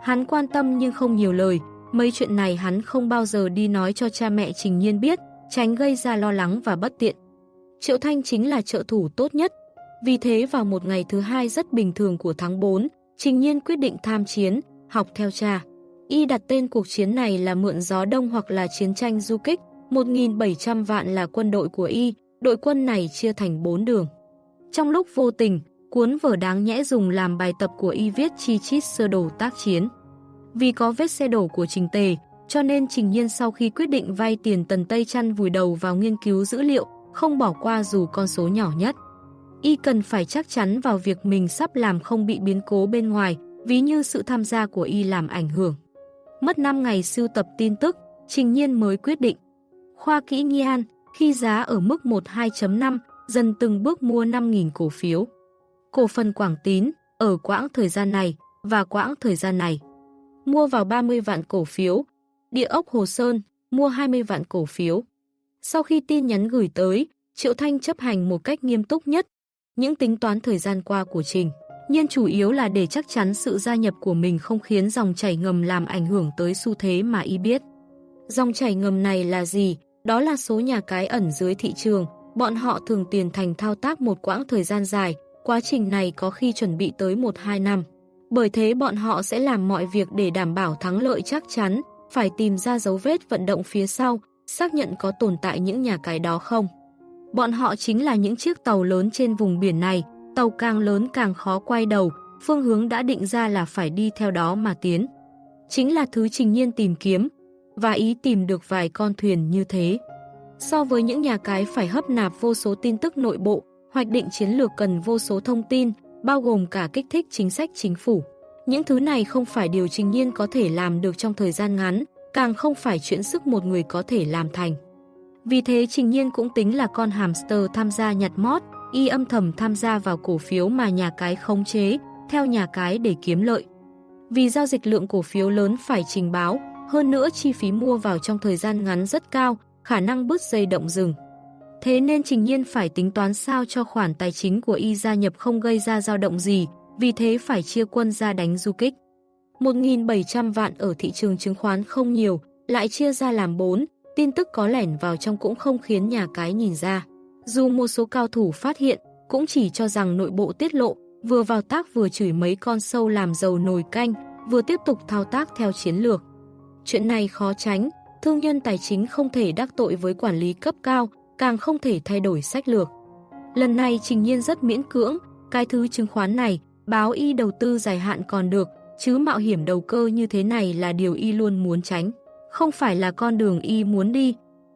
Hắn quan tâm nhưng không nhiều lời, mấy chuyện này hắn không bao giờ đi nói cho cha mẹ Trình Nhiên biết, tránh gây ra lo lắng và bất tiện. Triệu Thanh chính là trợ thủ tốt nhất. Vì thế vào một ngày thứ hai rất bình thường của tháng 4, Trình Nhiên quyết định tham chiến, học theo cha. Y đặt tên cuộc chiến này là mượn gió đông hoặc là chiến tranh du kích, 1.700 vạn là quân đội của Y, đội quân này chia thành 4 đường. Trong lúc vô tình, cuốn vở đáng nhẽ dùng làm bài tập của Y viết chi chít sơ đồ tác chiến. Vì có vết xe đổ của Trình Tề, cho nên Trình Nhiên sau khi quyết định vay tiền Tần Tây Chăn vùi đầu vào nghiên cứu dữ liệu, không bỏ qua dù con số nhỏ nhất. Y cần phải chắc chắn vào việc mình sắp làm không bị biến cố bên ngoài, ví như sự tham gia của Y làm ảnh hưởng. Mất 5 ngày sưu tập tin tức, Trình Nhiên mới quyết định. Khoa kỹ Nghian, khi giá ở mức 12.5, dần từng bước mua 5.000 cổ phiếu. Cổ phần Quảng Tín, ở quãng thời gian này và quãng thời gian này. Mua vào 30 vạn cổ phiếu. Địa ốc Hồ Sơn, mua 20 vạn cổ phiếu. Sau khi tin nhắn gửi tới, Triệu Thanh chấp hành một cách nghiêm túc nhất những tính toán thời gian qua của Trình. Nhưng chủ yếu là để chắc chắn sự gia nhập của mình không khiến dòng chảy ngầm làm ảnh hưởng tới xu thế mà y biết. Dòng chảy ngầm này là gì? Đó là số nhà cái ẩn dưới thị trường. Bọn họ thường tiền thành thao tác một quãng thời gian dài, quá trình này có khi chuẩn bị tới 1-2 năm. Bởi thế bọn họ sẽ làm mọi việc để đảm bảo thắng lợi chắc chắn, phải tìm ra dấu vết vận động phía sau, xác nhận có tồn tại những nhà cái đó không. Bọn họ chính là những chiếc tàu lớn trên vùng biển này, tàu càng lớn càng khó quay đầu, phương hướng đã định ra là phải đi theo đó mà tiến. Chính là thứ trình nhiên tìm kiếm, và ý tìm được vài con thuyền như thế. So với những nhà cái phải hấp nạp vô số tin tức nội bộ, hoạch định chiến lược cần vô số thông tin, bao gồm cả kích thích chính sách chính phủ. Những thứ này không phải điều trình nhiên có thể làm được trong thời gian ngắn, càng không phải chuyện sức một người có thể làm thành. Vì thế Trình Nhiên cũng tính là con hamster tham gia nhặt mót, y âm thầm tham gia vào cổ phiếu mà nhà cái khống chế, theo nhà cái để kiếm lợi. Vì giao dịch lượng cổ phiếu lớn phải trình báo, hơn nữa chi phí mua vào trong thời gian ngắn rất cao, khả năng bứt dây động rừng. Thế nên Trình Nhiên phải tính toán sao cho khoản tài chính của y gia nhập không gây ra dao động gì, vì thế phải chia quân ra đánh du kích. 1.700 vạn ở thị trường chứng khoán không nhiều, lại chia ra làm 4, tin tức có lẻn vào trong cũng không khiến nhà cái nhìn ra. Dù một số cao thủ phát hiện, cũng chỉ cho rằng nội bộ tiết lộ, vừa vào tác vừa chửi mấy con sâu làm dầu nồi canh, vừa tiếp tục thao tác theo chiến lược. Chuyện này khó tránh, thương nhân tài chính không thể đắc tội với quản lý cấp cao, càng không thể thay đổi sách lược. Lần này Trình Nhiên rất miễn cưỡng, cái thứ chứng khoán này, báo y đầu tư dài hạn còn được, chứ mạo hiểm đầu cơ như thế này là điều y luôn muốn tránh. Không phải là con đường y muốn đi,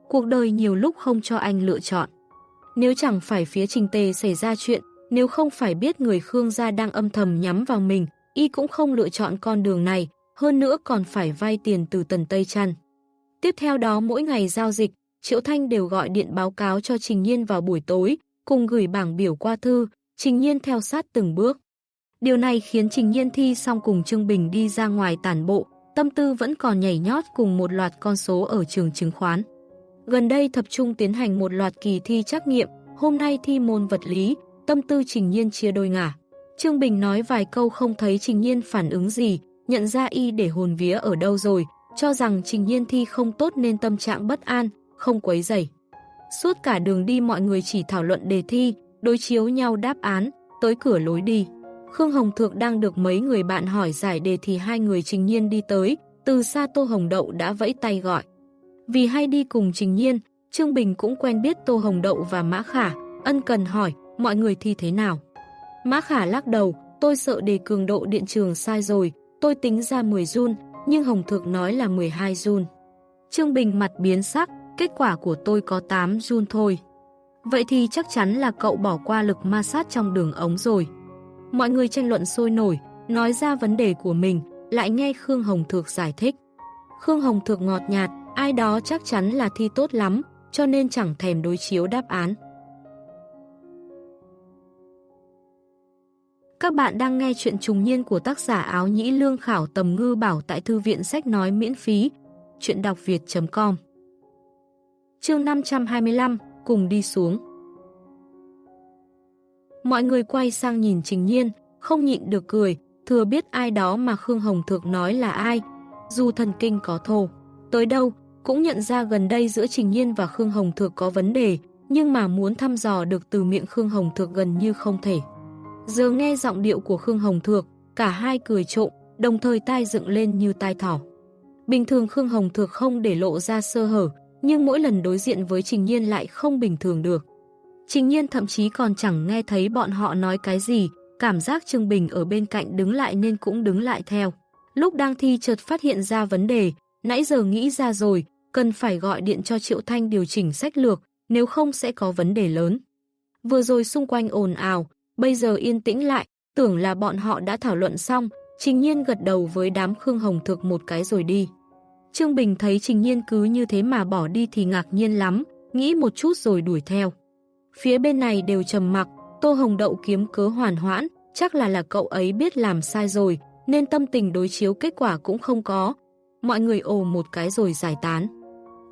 cuộc đời nhiều lúc không cho anh lựa chọn. Nếu chẳng phải phía trình tề xảy ra chuyện, nếu không phải biết người Khương gia đang âm thầm nhắm vào mình, y cũng không lựa chọn con đường này, hơn nữa còn phải vay tiền từ tần Tây Trăn. Tiếp theo đó mỗi ngày giao dịch, Triệu Thanh đều gọi điện báo cáo cho Trình Nhiên vào buổi tối, cùng gửi bảng biểu qua thư, Trình Nhiên theo sát từng bước. Điều này khiến Trình Nhiên thi xong cùng Trương Bình đi ra ngoài tản bộ, tâm tư vẫn còn nhảy nhót cùng một loạt con số ở trường chứng khoán. Gần đây tập trung tiến hành một loạt kỳ thi trắc nghiệm, hôm nay thi môn vật lý, tâm tư Trình Nhiên chia đôi ngả. Trương Bình nói vài câu không thấy Trình Nhiên phản ứng gì, nhận ra y để hồn vía ở đâu rồi, cho rằng Trình Nhiên thi không tốt nên tâm trạng bất an, không quấy rầy. Suốt cả đường đi mọi người chỉ thảo luận đề thi, đối chiếu nhau đáp án, tới cửa lối đi. Khương Hồng Thược đang được mấy người bạn hỏi giải đề thì hai người trình nhiên đi tới, từ xa Tô Hồng Đậu đã vẫy tay gọi. Vì hay đi cùng trình nhiên, Trương Bình cũng quen biết Tô Hồng Đậu và Mã Khả, ân cần hỏi, mọi người thi thế nào? Mã Khả lắc đầu, tôi sợ đề cường độ điện trường sai rồi, tôi tính ra 10 run, nhưng Hồng Thược nói là 12 run. Trương Bình mặt biến sắc, kết quả của tôi có 8 run thôi. Vậy thì chắc chắn là cậu bỏ qua lực ma sát trong đường ống rồi. Mọi người tranh luận sôi nổi, nói ra vấn đề của mình, lại nghe Khương Hồng Thược giải thích. Khương Hồng Thược ngọt nhạt, ai đó chắc chắn là thi tốt lắm, cho nên chẳng thèm đối chiếu đáp án. Các bạn đang nghe chuyện trùng niên của tác giả áo nhĩ lương khảo tầm ngư bảo tại thư viện sách nói miễn phí. Chuyện đọc việt.com Chương 525, cùng đi xuống. Mọi người quay sang nhìn Trình Nhiên, không nhịn được cười, thừa biết ai đó mà Khương Hồng Thược nói là ai. Dù thần kinh có thô, tới đâu cũng nhận ra gần đây giữa Trình Nhiên và Khương Hồng Thược có vấn đề, nhưng mà muốn thăm dò được từ miệng Khương Hồng Thược gần như không thể. Giờ nghe giọng điệu của Khương Hồng Thược, cả hai cười trộm, đồng thời tai dựng lên như tai thỏ. Bình thường Khương Hồng Thược không để lộ ra sơ hở, nhưng mỗi lần đối diện với Trình Nhiên lại không bình thường được. Trình Nhiên thậm chí còn chẳng nghe thấy bọn họ nói cái gì, cảm giác Trương Bình ở bên cạnh đứng lại nên cũng đứng lại theo. Lúc đang thi chợt phát hiện ra vấn đề, nãy giờ nghĩ ra rồi, cần phải gọi điện cho Triệu Thanh điều chỉnh sách lược, nếu không sẽ có vấn đề lớn. Vừa rồi xung quanh ồn ào, bây giờ yên tĩnh lại, tưởng là bọn họ đã thảo luận xong, Trình Nhiên gật đầu với đám Khương Hồng thược một cái rồi đi. Trương Bình thấy Trình Nhiên cứ như thế mà bỏ đi thì ngạc nhiên lắm, nghĩ một chút rồi đuổi theo. Phía bên này đều trầm mặc, Tô Hồng Đậu kiếm cớ hoàn hoãn, chắc là là cậu ấy biết làm sai rồi, nên tâm tình đối chiếu kết quả cũng không có. Mọi người ồ một cái rồi giải tán.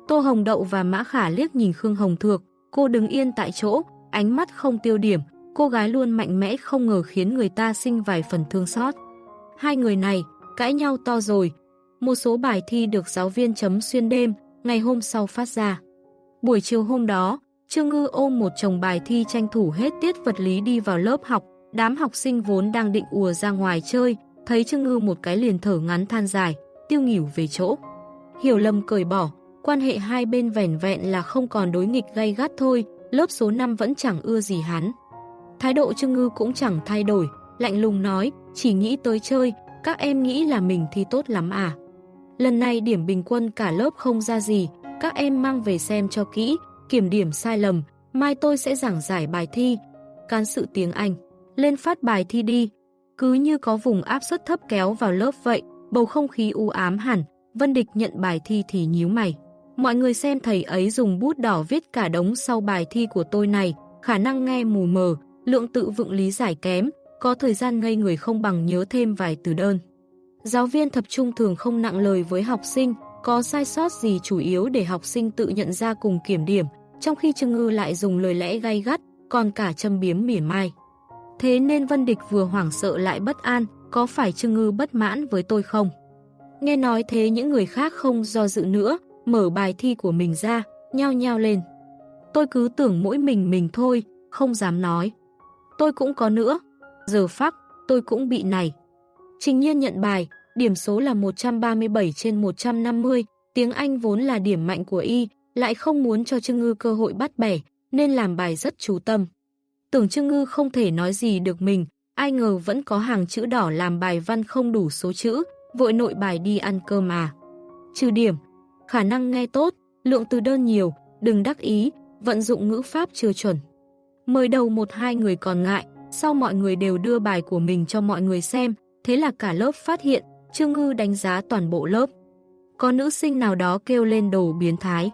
Tô Hồng Đậu và Mã Khả liếc nhìn Khương Hồng Thược, cô đứng yên tại chỗ, ánh mắt không tiêu điểm, cô gái luôn mạnh mẽ không ngờ khiến người ta sinh vài phần thương xót. Hai người này, cãi nhau to rồi. Một số bài thi được giáo viên chấm xuyên đêm, ngày hôm sau phát ra. Buổi chiều hôm đó, Trương Ngư ôm một chồng bài thi tranh thủ hết tiết vật lý đi vào lớp học. Đám học sinh vốn đang định ùa ra ngoài chơi, thấy Trương Ngư một cái liền thở ngắn than dài, tiêu nghỉu về chỗ. Hiểu lầm cởi bỏ, quan hệ hai bên vẻn vẹn là không còn đối nghịch gay gắt thôi, lớp số 5 vẫn chẳng ưa gì hắn. Thái độ Trương Ngư cũng chẳng thay đổi, lạnh lùng nói, chỉ nghĩ tới chơi, các em nghĩ là mình thì tốt lắm à. Lần này điểm bình quân cả lớp không ra gì, các em mang về xem cho kỹ, kiểm điểm sai lầm, mai tôi sẽ giảng giải bài thi. Can sự tiếng Anh, lên phát bài thi đi. Cứ như có vùng áp suất thấp kéo vào lớp vậy, bầu không khí u ám hẳn, Vân Địch nhận bài thi thì nhíu mày. Mọi người xem thầy ấy dùng bút đỏ viết cả đống sau bài thi của tôi này, khả năng nghe mù mờ, lượng tự vựng lý giải kém, có thời gian ngây người không bằng nhớ thêm vài từ đơn. Giáo viên tập trung thường không nặng lời với học sinh, có sai sót gì chủ yếu để học sinh tự nhận ra cùng kiểm điểm, trong khi Trương Ngư lại dùng lời lẽ gay gắt, còn cả châm biếm mỉa mai. Thế nên Vân Địch vừa hoảng sợ lại bất an, có phải Trương Ngư bất mãn với tôi không? Nghe nói thế những người khác không do dự nữa, mở bài thi của mình ra, nhao nhao lên. Tôi cứ tưởng mỗi mình mình thôi, không dám nói. Tôi cũng có nữa. Giờ phắc, tôi cũng bị này. Trình nhiên nhận bài, điểm số là 137 trên 150, tiếng Anh vốn là điểm mạnh của y, lại không muốn cho Trương Ngư cơ hội bắt bẻ, nên làm bài rất chú tâm. Tưởng Trương Ngư không thể nói gì được mình, ai ngờ vẫn có hàng chữ đỏ làm bài văn không đủ số chữ, vội nội bài đi ăn cơm mà. Trừ điểm, khả năng nghe tốt, lượng từ đơn nhiều, đừng đắc ý, vận dụng ngữ pháp chưa chuẩn. Mời đầu một hai người còn ngại, sau mọi người đều đưa bài của mình cho mọi người xem, thế là cả lớp phát hiện, Trương Ngư đánh giá toàn bộ lớp. Có nữ sinh nào đó kêu lên đồ biến thái.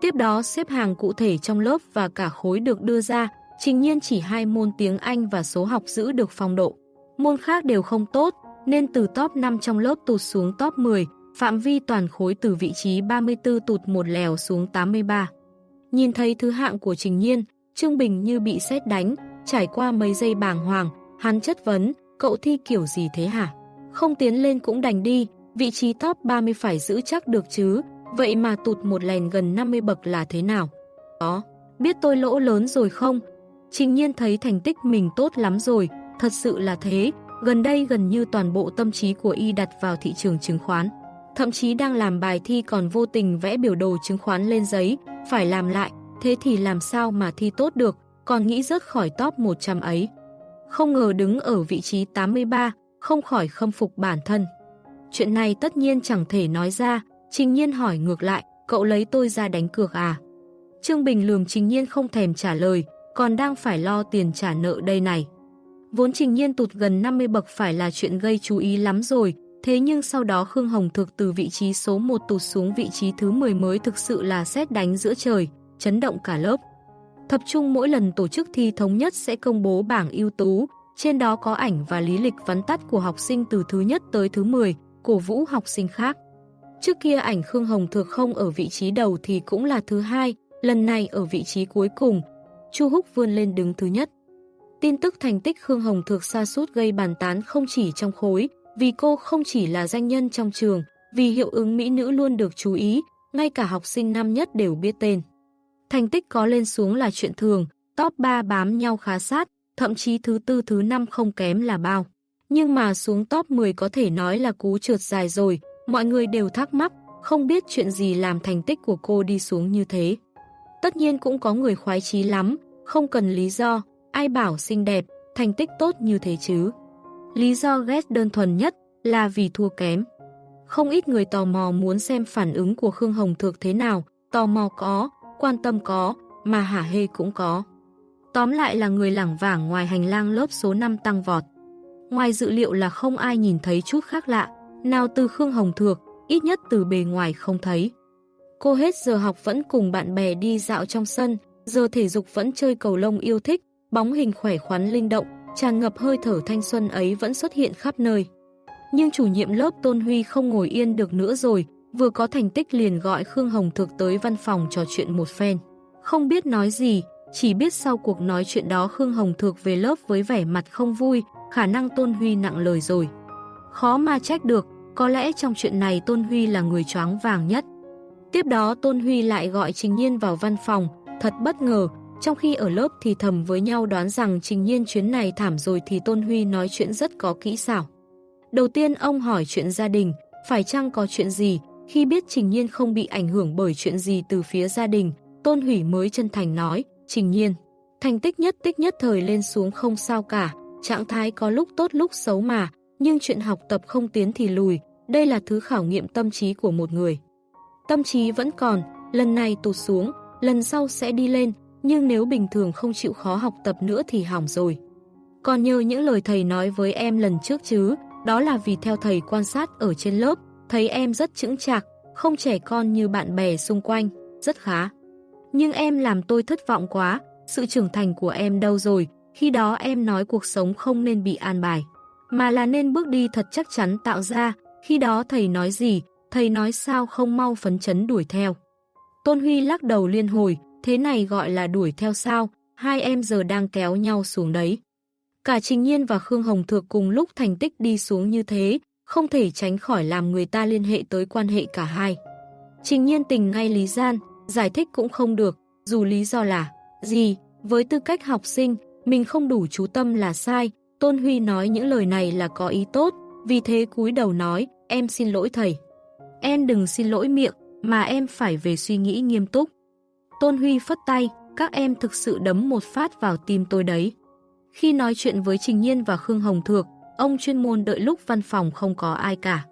Tiếp đó xếp hàng cụ thể trong lớp và cả khối được đưa ra, trình nhiên chỉ hai môn tiếng Anh và số học giữ được phong độ. Môn khác đều không tốt, nên từ top 5 trong lớp tụt xuống top 10, phạm vi toàn khối từ vị trí 34 tụt một lèo xuống 83. Nhìn thấy thứ hạng của Trình Nhiên, Trương Bình như bị sét đánh, trải qua mấy giây bàng hoàng, hắn chất vấn, cậu thi kiểu gì thế hả? Không tiến lên cũng đành đi, vị trí top 30 phải giữ chắc được chứ, vậy mà tụt một lèn gần 50 bậc là thế nào? Đó. biết tôi lỗ lớn rồi không? Trình nhiên thấy thành tích mình tốt lắm rồi, thật sự là thế, gần đây gần như toàn bộ tâm trí của y đặt vào thị trường chứng khoán. Thậm chí đang làm bài thi còn vô tình vẽ biểu đồ chứng khoán lên giấy, phải làm lại, thế thì làm sao mà thi tốt được, còn nghĩ rớt khỏi top 100 ấy. Không ngờ đứng ở vị trí 83, không khỏi khâm phục bản thân. Chuyện này tất nhiên chẳng thể nói ra, Trình Nhiên hỏi ngược lại, cậu lấy tôi ra đánh cược à? Trương Bình lườm Trình Nhiên không thèm trả lời, còn đang phải lo tiền trả nợ đây này. Vốn Trình Nhiên tụt gần 50 bậc phải là chuyện gây chú ý lắm rồi, thế nhưng sau đó Khương Hồng Thực từ vị trí số 1 tụt xuống vị trí thứ 10 mới thực sự là xét đánh giữa trời, chấn động cả lớp. Tập trung mỗi lần tổ chức thi thống nhất sẽ công bố bảng ưu tú, trên đó có ảnh và lý lịch vắn tắt của học sinh từ thứ nhất tới thứ 10, cổ vũ học sinh khác. Trước kia ảnh Khương Hồng Thược không ở vị trí đầu thì cũng là thứ hai, lần này ở vị trí cuối cùng, Chu Húc vươn lên đứng thứ nhất. Tin tức thành tích Khương Hồng Thược xa sút gây bàn tán không chỉ trong khối, vì cô không chỉ là danh nhân trong trường, vì hiệu ứng mỹ nữ luôn được chú ý, ngay cả học sinh năm nhất đều biết tên. Thành tích có lên xuống là chuyện thường, top 3 bám nhau khá sát, thậm chí thứ tư thứ năm không kém là bao. Nhưng mà xuống top 10 có thể nói là cú trượt dài rồi, mọi người đều thắc mắc, không biết chuyện gì làm thành tích của cô đi xuống như thế. Tất nhiên cũng có người khoái chí lắm, không cần lý do, ai bảo xinh đẹp, thành tích tốt như thế chứ. Lý do ghét đơn thuần nhất là vì thua kém. Không ít người tò mò muốn xem phản ứng của Khương Hồng Thược thế nào, tò mò có, quan tâm có, mà hả hê cũng có. Tóm lại là người lẳng vảng ngoài hành lang lớp số 5 tăng vọt. Ngoài dự liệu là không ai nhìn thấy chút khác lạ, nào từ Khương Hồng Thược, ít nhất từ bề ngoài không thấy. Cô hết giờ học vẫn cùng bạn bè đi dạo trong sân, giờ thể dục vẫn chơi cầu lông yêu thích, bóng hình khỏe khoắn linh động, tràn ngập hơi thở thanh xuân ấy vẫn xuất hiện khắp nơi. Nhưng chủ nhiệm lớp Tôn Huy không ngồi yên được nữa rồi, vừa có thành tích liền gọi Khương Hồng Thực tới văn phòng trò chuyện một phen. Không biết nói gì, chỉ biết sau cuộc nói chuyện đó Khương Hồng Thược về lớp với vẻ mặt không vui, khả năng Tôn Huy nặng lời rồi. Khó mà trách được, có lẽ trong chuyện này Tôn Huy là người choáng vàng nhất. Tiếp đó Tôn Huy lại gọi Trình Nhiên vào văn phòng, thật bất ngờ, trong khi ở lớp thì thầm với nhau đoán rằng Trình Nhiên chuyến này thảm rồi thì Tôn Huy nói chuyện rất có kỹ xảo. Đầu tiên ông hỏi chuyện gia đình, phải chăng có chuyện gì, khi biết Trình Nhiên không bị ảnh hưởng bởi chuyện gì từ phía gia đình, Tôn Hủy mới chân thành nói, Trình Nhiên, thành tích nhất tích nhất thời lên xuống không sao cả, trạng thái có lúc tốt lúc xấu mà, nhưng chuyện học tập không tiến thì lùi, đây là thứ khảo nghiệm tâm trí của một người. Tâm trí vẫn còn, lần này tụt xuống, lần sau sẽ đi lên, nhưng nếu bình thường không chịu khó học tập nữa thì hỏng rồi. Còn nhờ những lời thầy nói với em lần trước chứ, đó là vì theo thầy quan sát ở trên lớp, thấy em rất chững chạc, không trẻ con như bạn bè xung quanh, rất khá. Nhưng em làm tôi thất vọng quá, sự trưởng thành của em đâu rồi, khi đó em nói cuộc sống không nên bị an bài, mà là nên bước đi thật chắc chắn tạo ra, khi đó thầy nói gì, thầy nói sao không mau phấn chấn đuổi theo. Tôn Huy lắc đầu liên hồi, thế này gọi là đuổi theo sao, hai em giờ đang kéo nhau xuống đấy. Cả Trình Nhiên và Khương Hồng Thược cùng lúc thành tích đi xuống như thế, không thể tránh khỏi làm người ta liên hệ tới quan hệ cả hai. Trình Nhiên tình ngay Lý Gian, giải thích cũng không được, dù lý do là gì, với tư cách học sinh, mình không đủ chú tâm là sai, Tôn Huy nói những lời này là có ý tốt, vì thế cúi đầu nói, em xin lỗi thầy. Em đừng xin lỗi miệng, mà em phải về suy nghĩ nghiêm túc. Tôn Huy phất tay, các em thực sự đấm một phát vào tim tôi đấy. Khi nói chuyện với Trình Nhiên và Khương Hồng Thược, ông chuyên môn đợi lúc văn phòng không có ai cả.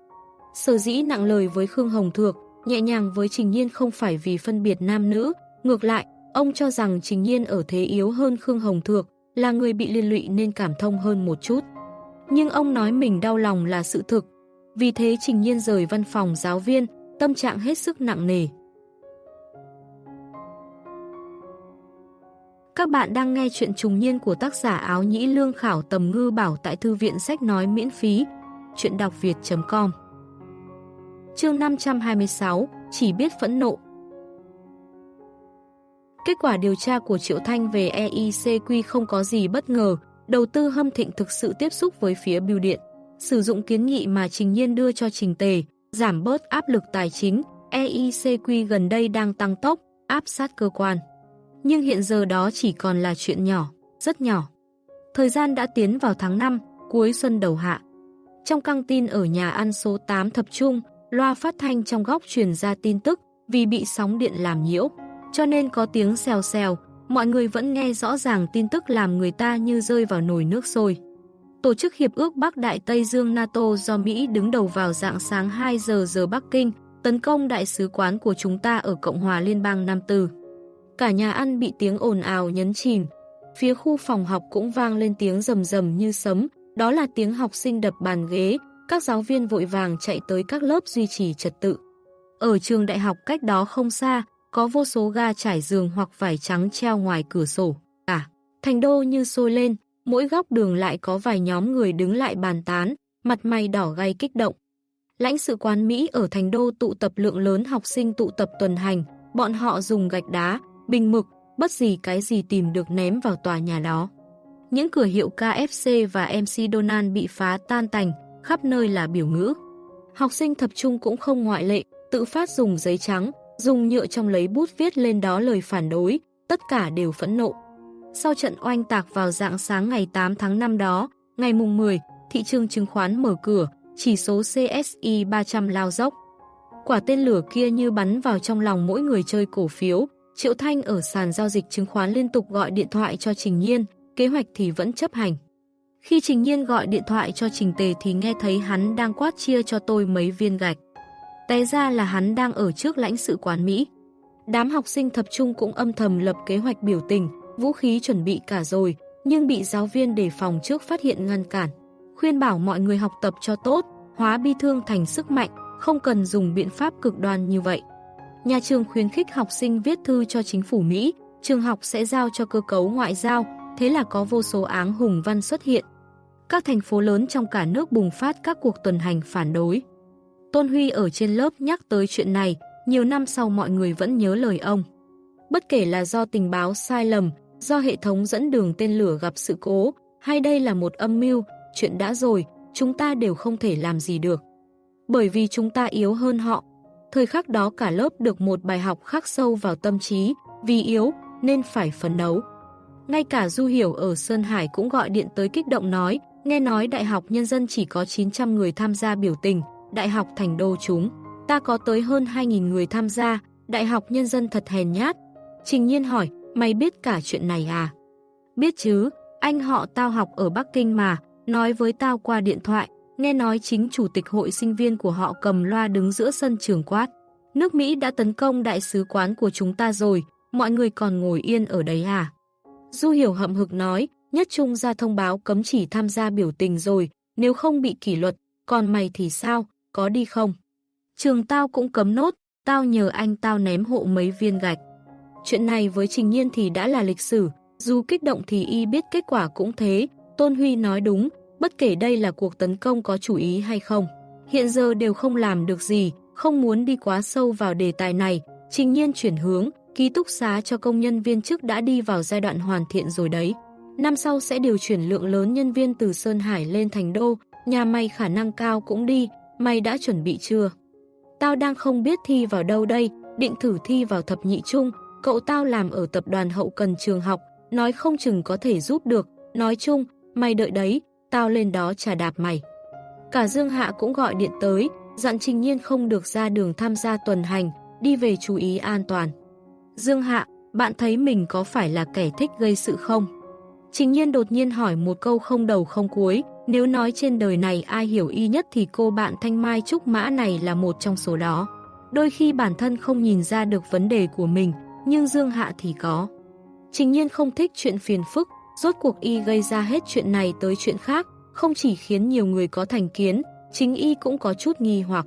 Sở dĩ nặng lời với Khương Hồng Thược, nhẹ nhàng với Trình Nhiên không phải vì phân biệt nam nữ, ngược lại, ông cho rằng Trình Nhiên ở thế yếu hơn Khương Hồng Thược, là người bị liên lụy nên cảm thông hơn một chút. Nhưng ông nói mình đau lòng là sự thực, vì thế Trình Nhiên rời văn phòng giáo viên, tâm trạng hết sức nặng nề. Các bạn đang nghe chuyện trùng niên của tác giả áo nhĩ lương khảo tầm ngư bảo tại thư viện sách nói miễn phí. Chuyện đọc việt.com Chương 526 Chỉ biết phẫn nộ Kết quả điều tra của Triệu Thanh về EICQ không có gì bất ngờ, đầu tư hâm thịnh thực sự tiếp xúc với phía bưu điện. Sử dụng kiến nghị mà Trình Nhiên đưa cho Trình Tề, giảm bớt áp lực tài chính, EICQ gần đây đang tăng tốc, áp sát cơ quan nhưng hiện giờ đó chỉ còn là chuyện nhỏ, rất nhỏ. Thời gian đã tiến vào tháng 5, cuối xuân đầu hạ. Trong căng tin ở nhà ăn số 8 thập trung, loa phát thanh trong góc truyền ra tin tức vì bị sóng điện làm nhiễu, cho nên có tiếng xèo xèo, mọi người vẫn nghe rõ ràng tin tức làm người ta như rơi vào nồi nước sôi. Tổ chức Hiệp ước Bắc Đại Tây Dương NATO do Mỹ đứng đầu vào dạng sáng 2 giờ giờ Bắc Kinh, tấn công đại sứ quán của chúng ta ở Cộng hòa Liên bang Nam Tư. Cả nhà ăn bị tiếng ồn ào nhấn chìm. Phía khu phòng học cũng vang lên tiếng rầm rầm như sấm, đó là tiếng học sinh đập bàn ghế, các giáo viên vội vàng chạy tới các lớp duy trì trật tự. Ở trường đại học cách đó không xa, có vô số ga trải giường hoặc vải trắng treo ngoài cửa sổ. À, thành đô như sôi lên, mỗi góc đường lại có vài nhóm người đứng lại bàn tán, mặt mày đỏ gay kích động. Lãnh sự quán Mỹ ở thành đô tụ tập lượng lớn học sinh tụ tập tuần hành, bọn họ dùng gạch đá, bình mực, bất gì cái gì tìm được ném vào tòa nhà đó. Những cửa hiệu KFC và MC Donald bị phá tan tành, khắp nơi là biểu ngữ. Học sinh tập trung cũng không ngoại lệ, tự phát dùng giấy trắng, dùng nhựa trong lấy bút viết lên đó lời phản đối, tất cả đều phẫn nộ. Sau trận oanh tạc vào dạng sáng ngày 8 tháng 5 đó, ngày mùng 10, thị trường chứng khoán mở cửa, chỉ số CSI 300 lao dốc. Quả tên lửa kia như bắn vào trong lòng mỗi người chơi cổ phiếu, Triệu Thanh ở sàn giao dịch chứng khoán liên tục gọi điện thoại cho Trình Nhiên, kế hoạch thì vẫn chấp hành. Khi Trình Nhiên gọi điện thoại cho Trình Tề thì nghe thấy hắn đang quát chia cho tôi mấy viên gạch. Té ra là hắn đang ở trước lãnh sự quán Mỹ. Đám học sinh tập trung cũng âm thầm lập kế hoạch biểu tình, vũ khí chuẩn bị cả rồi, nhưng bị giáo viên đề phòng trước phát hiện ngăn cản. Khuyên bảo mọi người học tập cho tốt, hóa bi thương thành sức mạnh, không cần dùng biện pháp cực đoan như vậy. Nhà trường khuyến khích học sinh viết thư cho chính phủ Mỹ, trường học sẽ giao cho cơ cấu ngoại giao, thế là có vô số áng hùng văn xuất hiện. Các thành phố lớn trong cả nước bùng phát các cuộc tuần hành phản đối. Tôn Huy ở trên lớp nhắc tới chuyện này, nhiều năm sau mọi người vẫn nhớ lời ông. Bất kể là do tình báo sai lầm, do hệ thống dẫn đường tên lửa gặp sự cố, hay đây là một âm mưu, chuyện đã rồi, chúng ta đều không thể làm gì được. Bởi vì chúng ta yếu hơn họ. Thời khắc đó cả lớp được một bài học khắc sâu vào tâm trí, vì yếu nên phải phấn đấu. Ngay cả Du Hiểu ở Sơn Hải cũng gọi điện tới kích động nói, nghe nói Đại học Nhân dân chỉ có 900 người tham gia biểu tình, Đại học Thành Đô chúng. Ta có tới hơn 2.000 người tham gia, Đại học Nhân dân thật hèn nhát. Trình Nhiên hỏi, mày biết cả chuyện này à? Biết chứ, anh họ tao học ở Bắc Kinh mà, nói với tao qua điện thoại, nghe nói chính chủ tịch hội sinh viên của họ cầm loa đứng giữa sân trường quát. Nước Mỹ đã tấn công đại sứ quán của chúng ta rồi, mọi người còn ngồi yên ở đấy à? Du Hiểu hậm hực nói, nhất trung ra thông báo cấm chỉ tham gia biểu tình rồi, nếu không bị kỷ luật, còn mày thì sao, có đi không? Trường tao cũng cấm nốt, tao nhờ anh tao ném hộ mấy viên gạch. Chuyện này với Trình Nhiên thì đã là lịch sử, dù kích động thì y biết kết quả cũng thế, Tôn Huy nói đúng, bất kể đây là cuộc tấn công có chủ ý hay không. Hiện giờ đều không làm được gì, không muốn đi quá sâu vào đề tài này, Trình Nhiên chuyển hướng, ký túc xá cho công nhân viên chức đã đi vào giai đoạn hoàn thiện rồi đấy. Năm sau sẽ điều chuyển lượng lớn nhân viên từ Sơn Hải lên thành đô, nhà mày khả năng cao cũng đi, mày đã chuẩn bị chưa? Tao đang không biết thi vào đâu đây, định thử thi vào thập nhị trung, cậu tao làm ở tập đoàn hậu cần trường học, nói không chừng có thể giúp được, nói chung, mày đợi đấy, tao lên đó trả đạp mày. Cả Dương Hạ cũng gọi điện tới, dặn Trình Nhiên không được ra đường tham gia tuần hành, đi về chú ý an toàn. Dương Hạ, bạn thấy mình có phải là kẻ thích gây sự không? Trình Nhiên đột nhiên hỏi một câu không đầu không cuối, nếu nói trên đời này ai hiểu y nhất thì cô bạn Thanh Mai Trúc Mã này là một trong số đó. Đôi khi bản thân không nhìn ra được vấn đề của mình, nhưng Dương Hạ thì có. Trình Nhiên không thích chuyện phiền phức, rốt cuộc y gây ra hết chuyện này tới chuyện khác, không chỉ khiến nhiều người có thành kiến, chính y cũng có chút nghi hoặc.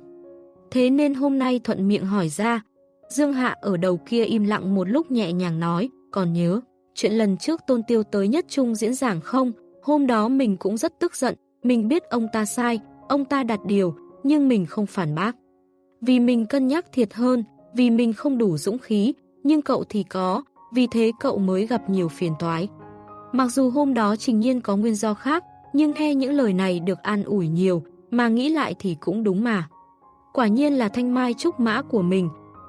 Thế nên hôm nay thuận miệng hỏi ra, Dương Hạ ở đầu kia im lặng một lúc nhẹ nhàng nói, còn nhớ, chuyện lần trước tôn tiêu tới nhất trung diễn giảng không, hôm đó mình cũng rất tức giận, mình biết ông ta sai, ông ta đặt điều, nhưng mình không phản bác. Vì mình cân nhắc thiệt hơn, vì mình không đủ dũng khí, nhưng cậu thì có, vì thế cậu mới gặp nhiều phiền toái. Mặc dù hôm đó Trình Nhiên có nguyên do khác, nhưng nghe những lời này được an ủi nhiều, mà nghĩ lại thì cũng đúng mà. Quả nhiên là thanh mai trúc mã của mình,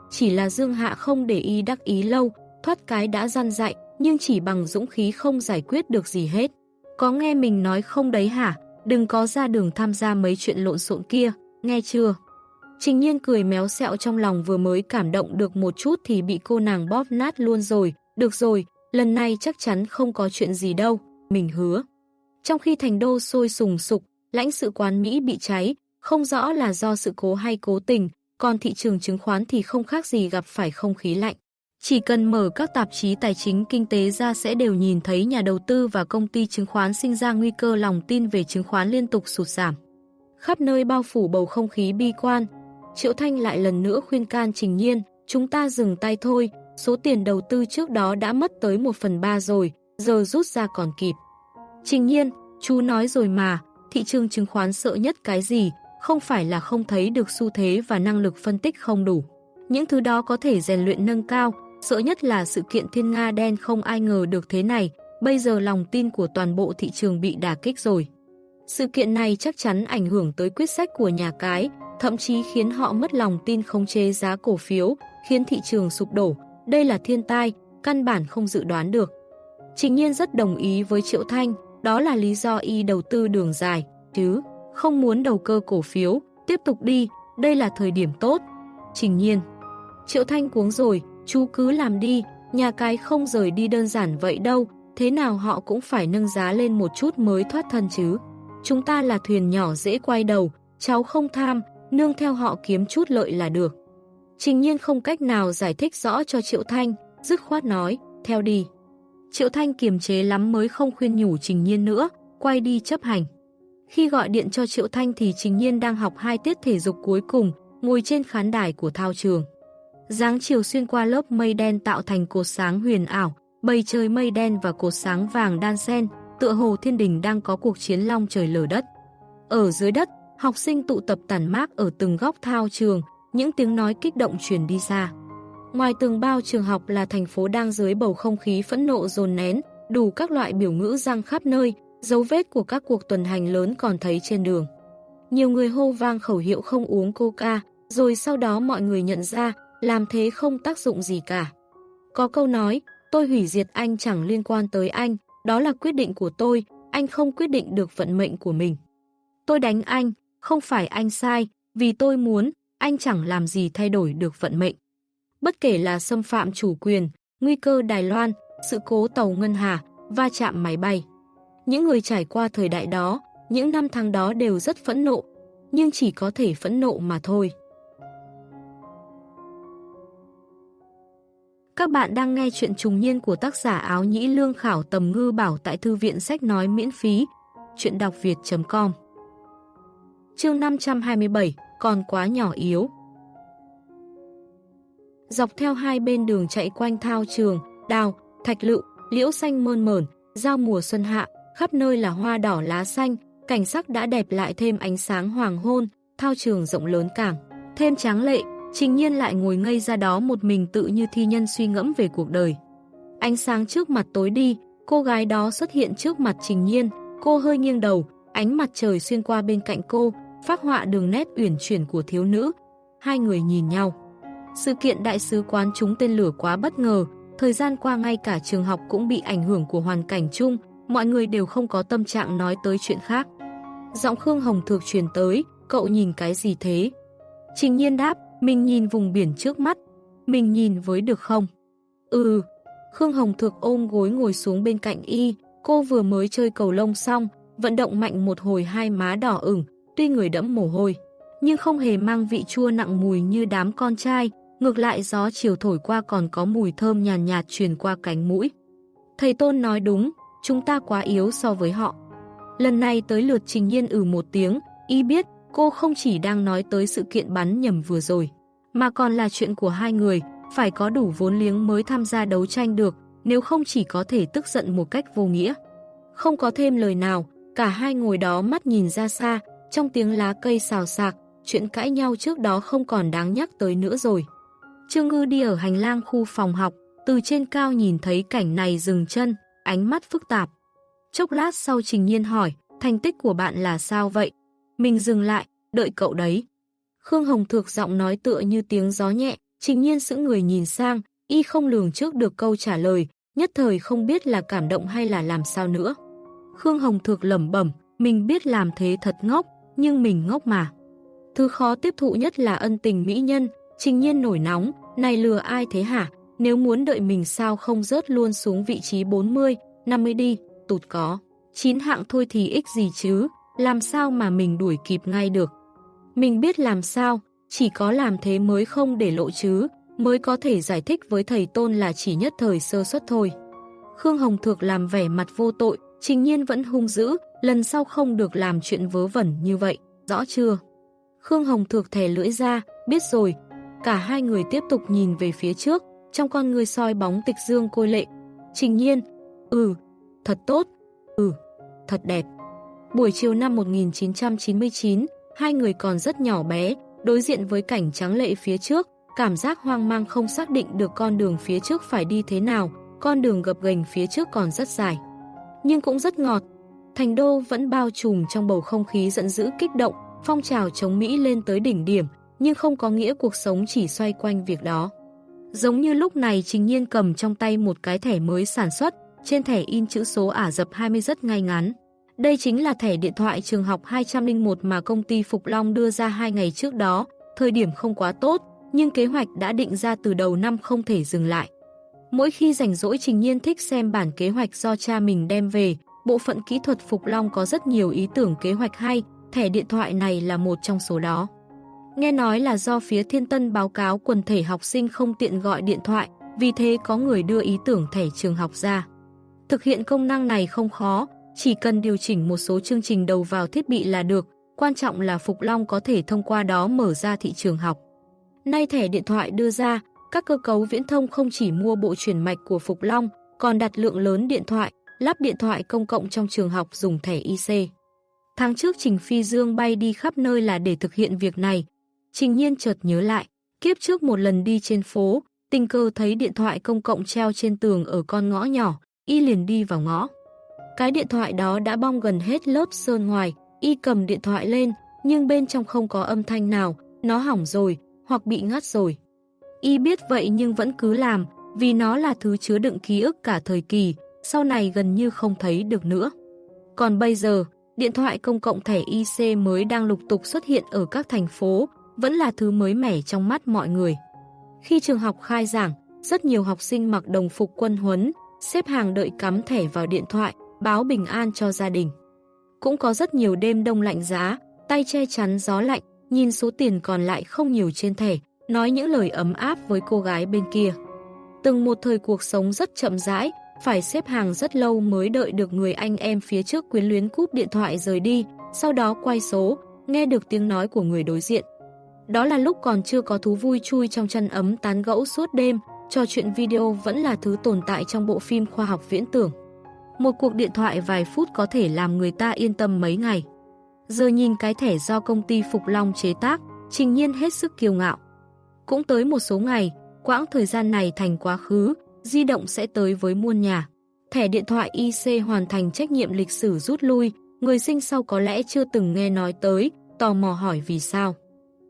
chỉ là Dương Hạ không để ý đắc ý lâu, thoát cái đã gian dạy, nhưng chỉ bằng dũng khí không giải quyết được gì hết. Có nghe mình nói không đấy hả? Đừng có ra đường tham gia mấy chuyện lộn xộn kia, nghe chưa? Trình nhiên cười méo sẹo trong lòng vừa mới cảm động được một chút thì bị cô nàng bóp nát luôn rồi. Được rồi, lần này chắc chắn không có chuyện gì đâu, mình hứa. Trong khi thành đô sôi sùng sục, lãnh sự quán Mỹ bị cháy, không rõ là do sự cố hay cố tình, còn thị trường chứng khoán thì không khác gì gặp phải không khí lạnh. Chỉ cần mở các tạp chí tài chính kinh tế ra sẽ đều nhìn thấy nhà đầu tư và công ty chứng khoán sinh ra nguy cơ lòng tin về chứng khoán liên tục sụt giảm. Khắp nơi bao phủ bầu không khí bi quan. Triệu Thanh lại lần nữa khuyên can Trình Nhiên, chúng ta dừng tay thôi, số tiền đầu tư trước đó đã mất tới 1 phần 3 rồi, giờ rút ra còn kịp. Trình Nhiên, chú nói rồi mà, thị trường chứng khoán sợ nhất cái gì, không phải là không thấy được xu thế và năng lực phân tích không đủ. Những thứ đó có thể rèn luyện nâng cao, sợ nhất là sự kiện thiên Nga đen không ai ngờ được thế này, bây giờ lòng tin của toàn bộ thị trường bị đả kích rồi. Sự kiện này chắc chắn ảnh hưởng tới quyết sách của nhà cái, thậm chí khiến họ mất lòng tin khống chế giá cổ phiếu, khiến thị trường sụp đổ. Đây là thiên tai, căn bản không dự đoán được. Trình nhiên rất đồng ý với Triệu Thanh, đó là lý do y đầu tư đường dài, chứ không muốn đầu cơ cổ phiếu, tiếp tục đi, đây là thời điểm tốt. Trình nhiên. Triệu Thanh cuống rồi, chú cứ làm đi, nhà cái không rời đi đơn giản vậy đâu, thế nào họ cũng phải nâng giá lên một chút mới thoát thân chứ. Chúng ta là thuyền nhỏ dễ quay đầu, cháu không tham, nương theo họ kiếm chút lợi là được. Trình nhiên không cách nào giải thích rõ cho Triệu Thanh, dứt khoát nói, theo đi. Triệu Thanh kiềm chế lắm mới không khuyên nhủ Trình Nhiên nữa, quay đi chấp hành. Khi gọi điện cho Triệu Thanh thì Trình Nhiên đang học hai tiết thể dục cuối cùng, ngồi trên khán đài của thao trường. Giáng chiều xuyên qua lớp mây đen tạo thành cột sáng huyền ảo, bầy trời mây đen và cột sáng vàng đan xen, tựa hồ thiên đình đang có cuộc chiến long trời lở đất. Ở dưới đất, học sinh tụ tập tản mát ở từng góc thao trường, những tiếng nói kích động truyền đi xa. Ngoài tường bao trường học là thành phố đang dưới bầu không khí phẫn nộ dồn nén, đủ các loại biểu ngữ răng khắp nơi, dấu vết của các cuộc tuần hành lớn còn thấy trên đường. Nhiều người hô vang khẩu hiệu không uống coca, rồi sau đó mọi người nhận ra, làm thế không tác dụng gì cả. Có câu nói, tôi hủy diệt anh chẳng liên quan tới anh, đó là quyết định của tôi, anh không quyết định được vận mệnh của mình. Tôi đánh anh, không phải anh sai, vì tôi muốn, anh chẳng làm gì thay đổi được vận mệnh. Bất kể là xâm phạm chủ quyền, nguy cơ Đài Loan, sự cố tàu Ngân Hà, va chạm máy bay. Những người trải qua thời đại đó, những năm tháng đó đều rất phẫn nộ, nhưng chỉ có thể phẫn nộ mà thôi. Các bạn đang nghe chuyện trùng niên của tác giả áo nhĩ lương khảo tầm ngư bảo tại thư viện sách nói miễn phí, chuyện đọc việt.com Chương 527, còn quá nhỏ yếu Dọc theo hai bên đường chạy quanh thao trường, đào, thạch lựu, liễu xanh mơn mởn, giao mùa xuân hạ, khắp nơi là hoa đỏ lá xanh, cảnh sắc đã đẹp lại thêm ánh sáng hoàng hôn, thao trường rộng lớn càng, thêm tráng lệ, trình nhiên lại ngồi ngây ra đó một mình tự như thi nhân suy ngẫm về cuộc đời. Ánh sáng trước mặt tối đi, cô gái đó xuất hiện trước mặt trình nhiên, cô hơi nghiêng đầu, ánh mặt trời xuyên qua bên cạnh cô, phát họa đường nét uyển chuyển của thiếu nữ. Hai người nhìn nhau. Sự kiện đại sứ quán chúng tên lửa quá bất ngờ, thời gian qua ngay cả trường học cũng bị ảnh hưởng của hoàn cảnh chung, mọi người đều không có tâm trạng nói tới chuyện khác. Giọng Khương Hồng Thược truyền tới, cậu nhìn cái gì thế? Trình nhiên đáp, mình nhìn vùng biển trước mắt. Mình nhìn với được không? Ừ. Khương Hồng Thược ôm gối ngồi xuống bên cạnh y, cô vừa mới chơi cầu lông xong, vận động mạnh một hồi hai má đỏ ửng, tuy người đẫm mồ hôi, nhưng không hề mang vị chua nặng mùi như đám con trai, ngược lại gió chiều thổi qua còn có mùi thơm nhàn nhạt, nhạt truyền qua cánh mũi. Thầy Tôn nói đúng, chúng ta quá yếu so với họ. Lần này tới lượt Trình Nhiên ừ một tiếng, y biết cô không chỉ đang nói tới sự kiện bắn nhầm vừa rồi, mà còn là chuyện của hai người, phải có đủ vốn liếng mới tham gia đấu tranh được, nếu không chỉ có thể tức giận một cách vô nghĩa. Không có thêm lời nào, cả hai ngồi đó mắt nhìn ra xa, trong tiếng lá cây xào xạc, chuyện cãi nhau trước đó không còn đáng nhắc tới nữa rồi. Trương Ngư đi ở hành lang khu phòng học, từ trên cao nhìn thấy cảnh này dừng chân, ánh mắt phức tạp. Chốc lát sau Trình Nhiên hỏi, thành tích của bạn là sao vậy? Mình dừng lại, đợi cậu đấy. Khương Hồng Thược giọng nói tựa như tiếng gió nhẹ, Trình Nhiên sững người nhìn sang, y không lường trước được câu trả lời, nhất thời không biết là cảm động hay là làm sao nữa. Khương Hồng Thược lẩm bẩm, mình biết làm thế thật ngốc, nhưng mình ngốc mà. Thứ khó tiếp thụ nhất là ân tình mỹ nhân, trình nhiên nổi nóng, này lừa ai thế hả? Nếu muốn đợi mình sao không rớt luôn xuống vị trí 40, 50 đi, tụt có. 9 hạng thôi thì ích gì chứ, làm sao mà mình đuổi kịp ngay được. Mình biết làm sao, chỉ có làm thế mới không để lộ chứ, mới có thể giải thích với thầy Tôn là chỉ nhất thời sơ suất thôi. Khương Hồng Thược làm vẻ mặt vô tội, trình nhiên vẫn hung dữ, lần sau không được làm chuyện vớ vẩn như vậy, rõ chưa? Khương Hồng Thược thẻ lưỡi ra, biết rồi. Cả hai người tiếp tục nhìn về phía trước, trong con người soi bóng tịch dương côi lệ. Trình nhiên, ừ, thật tốt, ừ, thật đẹp. Buổi chiều năm 1999, hai người còn rất nhỏ bé, đối diện với cảnh trắng lệ phía trước, cảm giác hoang mang không xác định được con đường phía trước phải đi thế nào, con đường gập ghềnh phía trước còn rất dài. Nhưng cũng rất ngọt. Thành đô vẫn bao trùm trong bầu không khí giận dữ kích động, phong trào chống Mỹ lên tới đỉnh điểm, nhưng không có nghĩa cuộc sống chỉ xoay quanh việc đó. Giống như lúc này Trình Nhiên cầm trong tay một cái thẻ mới sản xuất, trên thẻ in chữ số Ả Rập 20 rất ngay ngắn. Đây chính là thẻ điện thoại trường học 201 mà công ty Phục Long đưa ra hai ngày trước đó, thời điểm không quá tốt, nhưng kế hoạch đã định ra từ đầu năm không thể dừng lại. Mỗi khi rảnh rỗi Trình Nhiên thích xem bản kế hoạch do cha mình đem về, bộ phận kỹ thuật Phục Long có rất nhiều ý tưởng kế hoạch hay, thẻ điện thoại này là một trong số đó. Nghe nói là do phía Thiên Tân báo cáo quần thể học sinh không tiện gọi điện thoại, vì thế có người đưa ý tưởng thẻ trường học ra. Thực hiện công năng này không khó, chỉ cần điều chỉnh một số chương trình đầu vào thiết bị là được, quan trọng là Phục Long có thể thông qua đó mở ra thị trường học. Nay thẻ điện thoại đưa ra, các cơ cấu viễn thông không chỉ mua bộ chuyển mạch của Phục Long, còn đặt lượng lớn điện thoại, lắp điện thoại công cộng trong trường học dùng thẻ IC. Tháng trước Trình Phi Dương bay đi khắp nơi là để thực hiện việc này. Trình Nhiên chợt nhớ lại, kiếp trước một lần đi trên phố, tình cơ thấy điện thoại công cộng treo trên tường ở con ngõ nhỏ, y liền đi vào ngõ. Cái điện thoại đó đã bong gần hết lớp sơn ngoài, y cầm điện thoại lên, nhưng bên trong không có âm thanh nào, nó hỏng rồi, hoặc bị ngắt rồi. Y biết vậy nhưng vẫn cứ làm, vì nó là thứ chứa đựng ký ức cả thời kỳ, sau này gần như không thấy được nữa. Còn bây giờ, điện thoại công cộng thẻ IC mới đang lục tục xuất hiện ở các thành phố, vẫn là thứ mới mẻ trong mắt mọi người. Khi trường học khai giảng, rất nhiều học sinh mặc đồng phục quân huấn, xếp hàng đợi cắm thẻ vào điện thoại, báo bình an cho gia đình. Cũng có rất nhiều đêm đông lạnh giá, tay che chắn gió lạnh, nhìn số tiền còn lại không nhiều trên thẻ, nói những lời ấm áp với cô gái bên kia. Từng một thời cuộc sống rất chậm rãi, phải xếp hàng rất lâu mới đợi được người anh em phía trước quyến luyến cúp điện thoại rời đi, sau đó quay số, nghe được tiếng nói của người đối diện. Đó là lúc còn chưa có thú vui chui trong chân ấm tán gẫu suốt đêm, trò chuyện video vẫn là thứ tồn tại trong bộ phim khoa học viễn tưởng. Một cuộc điện thoại vài phút có thể làm người ta yên tâm mấy ngày. Giờ nhìn cái thẻ do công ty Phục Long chế tác, trình nhiên hết sức kiêu ngạo. Cũng tới một số ngày, quãng thời gian này thành quá khứ, di động sẽ tới với muôn nhà. Thẻ điện thoại IC hoàn thành trách nhiệm lịch sử rút lui, người sinh sau có lẽ chưa từng nghe nói tới, tò mò hỏi vì sao.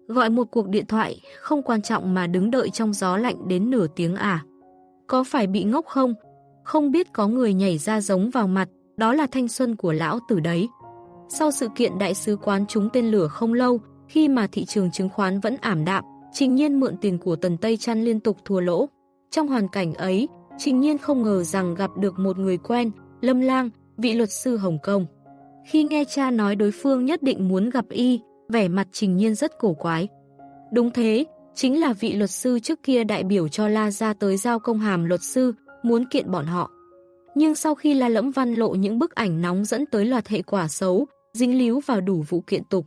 Gọi một cuộc điện thoại không quan trọng mà đứng đợi trong gió lạnh đến nửa tiếng à. Có phải bị ngốc không? Không biết có người nhảy ra giống vào mặt, đó là thanh xuân của lão tử đấy. Sau sự kiện đại sứ quán trúng tên lửa không lâu, khi mà thị trường chứng khoán vẫn ảm đạm, Trình Nhiên mượn tiền của Tần Tây Trăn liên tục thua lỗ. Trong hoàn cảnh ấy, Trình Nhiên không ngờ rằng gặp được một người quen, Lâm Lang, vị luật sư Hồng Kông. Khi nghe cha nói đối phương nhất định muốn gặp y, vẻ mặt Trình Nhiên rất cổ quái. Đúng thế, chính là vị luật sư trước kia đại biểu cho La ra tới giao công hàm luật sư, muốn kiện bọn họ. Nhưng sau khi La Lẫm Văn lộ những bức ảnh nóng dẫn tới loạt hệ quả xấu, dính líu vào đủ vụ kiện tục.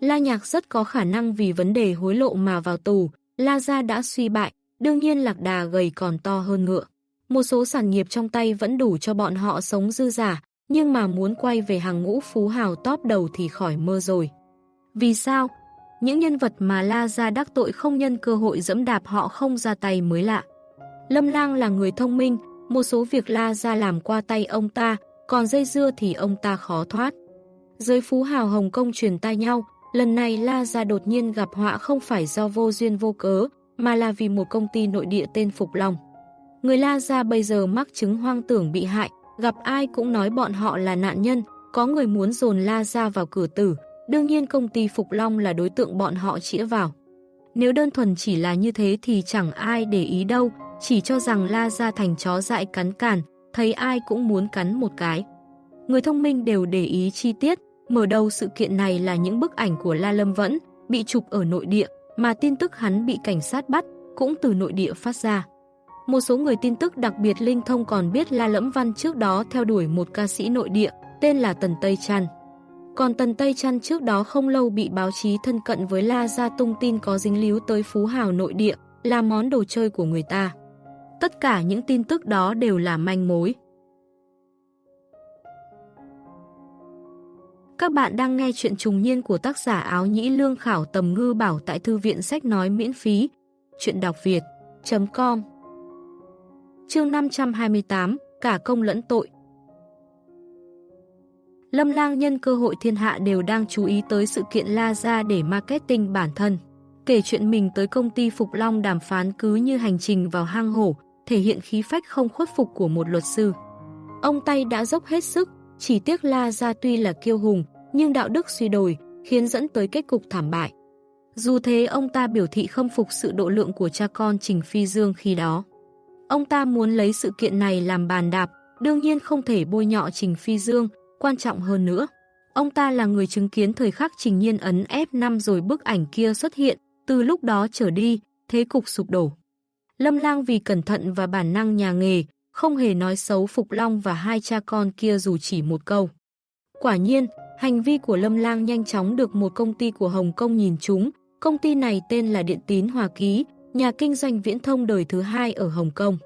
La Nhạc rất có khả năng vì vấn đề hối lộ mà vào tù, La Gia đã suy bại, đương nhiên lạc đà gầy còn to hơn ngựa. Một số sản nghiệp trong tay vẫn đủ cho bọn họ sống dư giả, nhưng mà muốn quay về hàng ngũ phú hào top đầu thì khỏi mơ rồi. Vì sao? Những nhân vật mà La Gia đắc tội không nhân cơ hội dẫm đạp họ không ra tay mới lạ. Lâm Lang là người thông minh, một số việc La Gia làm qua tay ông ta, còn dây dưa thì ông ta khó thoát. Giới phú hào Hồng Kông truyền tay nhau, lần này La Gia đột nhiên gặp họa không phải do vô duyên vô cớ, mà là vì một công ty nội địa tên Phục Long. Người La Gia bây giờ mắc chứng hoang tưởng bị hại, gặp ai cũng nói bọn họ là nạn nhân, có người muốn dồn La Gia vào cửa tử, đương nhiên công ty Phục Long là đối tượng bọn họ chĩa vào. Nếu đơn thuần chỉ là như thế thì chẳng ai để ý đâu, chỉ cho rằng La Gia thành chó dại cắn càn, thấy ai cũng muốn cắn một cái. Người thông minh đều để ý chi tiết, mở đầu sự kiện này là những bức ảnh của La Lâm Vẫn, bị chụp ở nội địa, mà tin tức hắn bị cảnh sát bắt, cũng từ nội địa phát ra. Một số người tin tức đặc biệt linh thông còn biết La Lẫm Văn trước đó theo đuổi một ca sĩ nội địa, tên là Tần Tây Trăn. Còn Tần Tây Trăn trước đó không lâu bị báo chí thân cận với La Gia tung tin có dính líu tới phú hào nội địa, là món đồ chơi của người ta. Tất cả những tin tức đó đều là manh mối. Các bạn đang nghe chuyện trùng niên của tác giả áo nhĩ lương khảo tầm ngư bảo tại thư viện sách nói miễn phí. Chuyện đọc việt.com Chương 528 Cả công lẫn tội Lâm lang nhân cơ hội thiên hạ đều đang chú ý tới sự kiện La Gia để marketing bản thân. Kể chuyện mình tới công ty Phục Long đàm phán cứ như hành trình vào hang hổ, thể hiện khí phách không khuất phục của một luật sư. Ông tay đã dốc hết sức, chỉ tiếc La Gia tuy là kiêu hùng, nhưng đạo đức suy đồi, khiến dẫn tới kết cục thảm bại. Dù thế ông ta biểu thị không phục sự độ lượng của cha con Trình Phi Dương khi đó. Ông ta muốn lấy sự kiện này làm bàn đạp, đương nhiên không thể bôi nhọ Trình Phi Dương, quan trọng hơn nữa. Ông ta là người chứng kiến thời khắc Trình Nhiên ấn F5 rồi bức ảnh kia xuất hiện, từ lúc đó trở đi, thế cục sụp đổ. Lâm Lang vì cẩn thận và bản năng nhà nghề, không hề nói xấu Phục Long và hai cha con kia dù chỉ một câu. Quả nhiên, hành vi của Lâm Lang nhanh chóng được một công ty của Hồng Kông nhìn trúng. Công ty này tên là Điện Tín Hòa Ký, nhà kinh doanh viễn thông đời thứ hai ở Hồng Kông.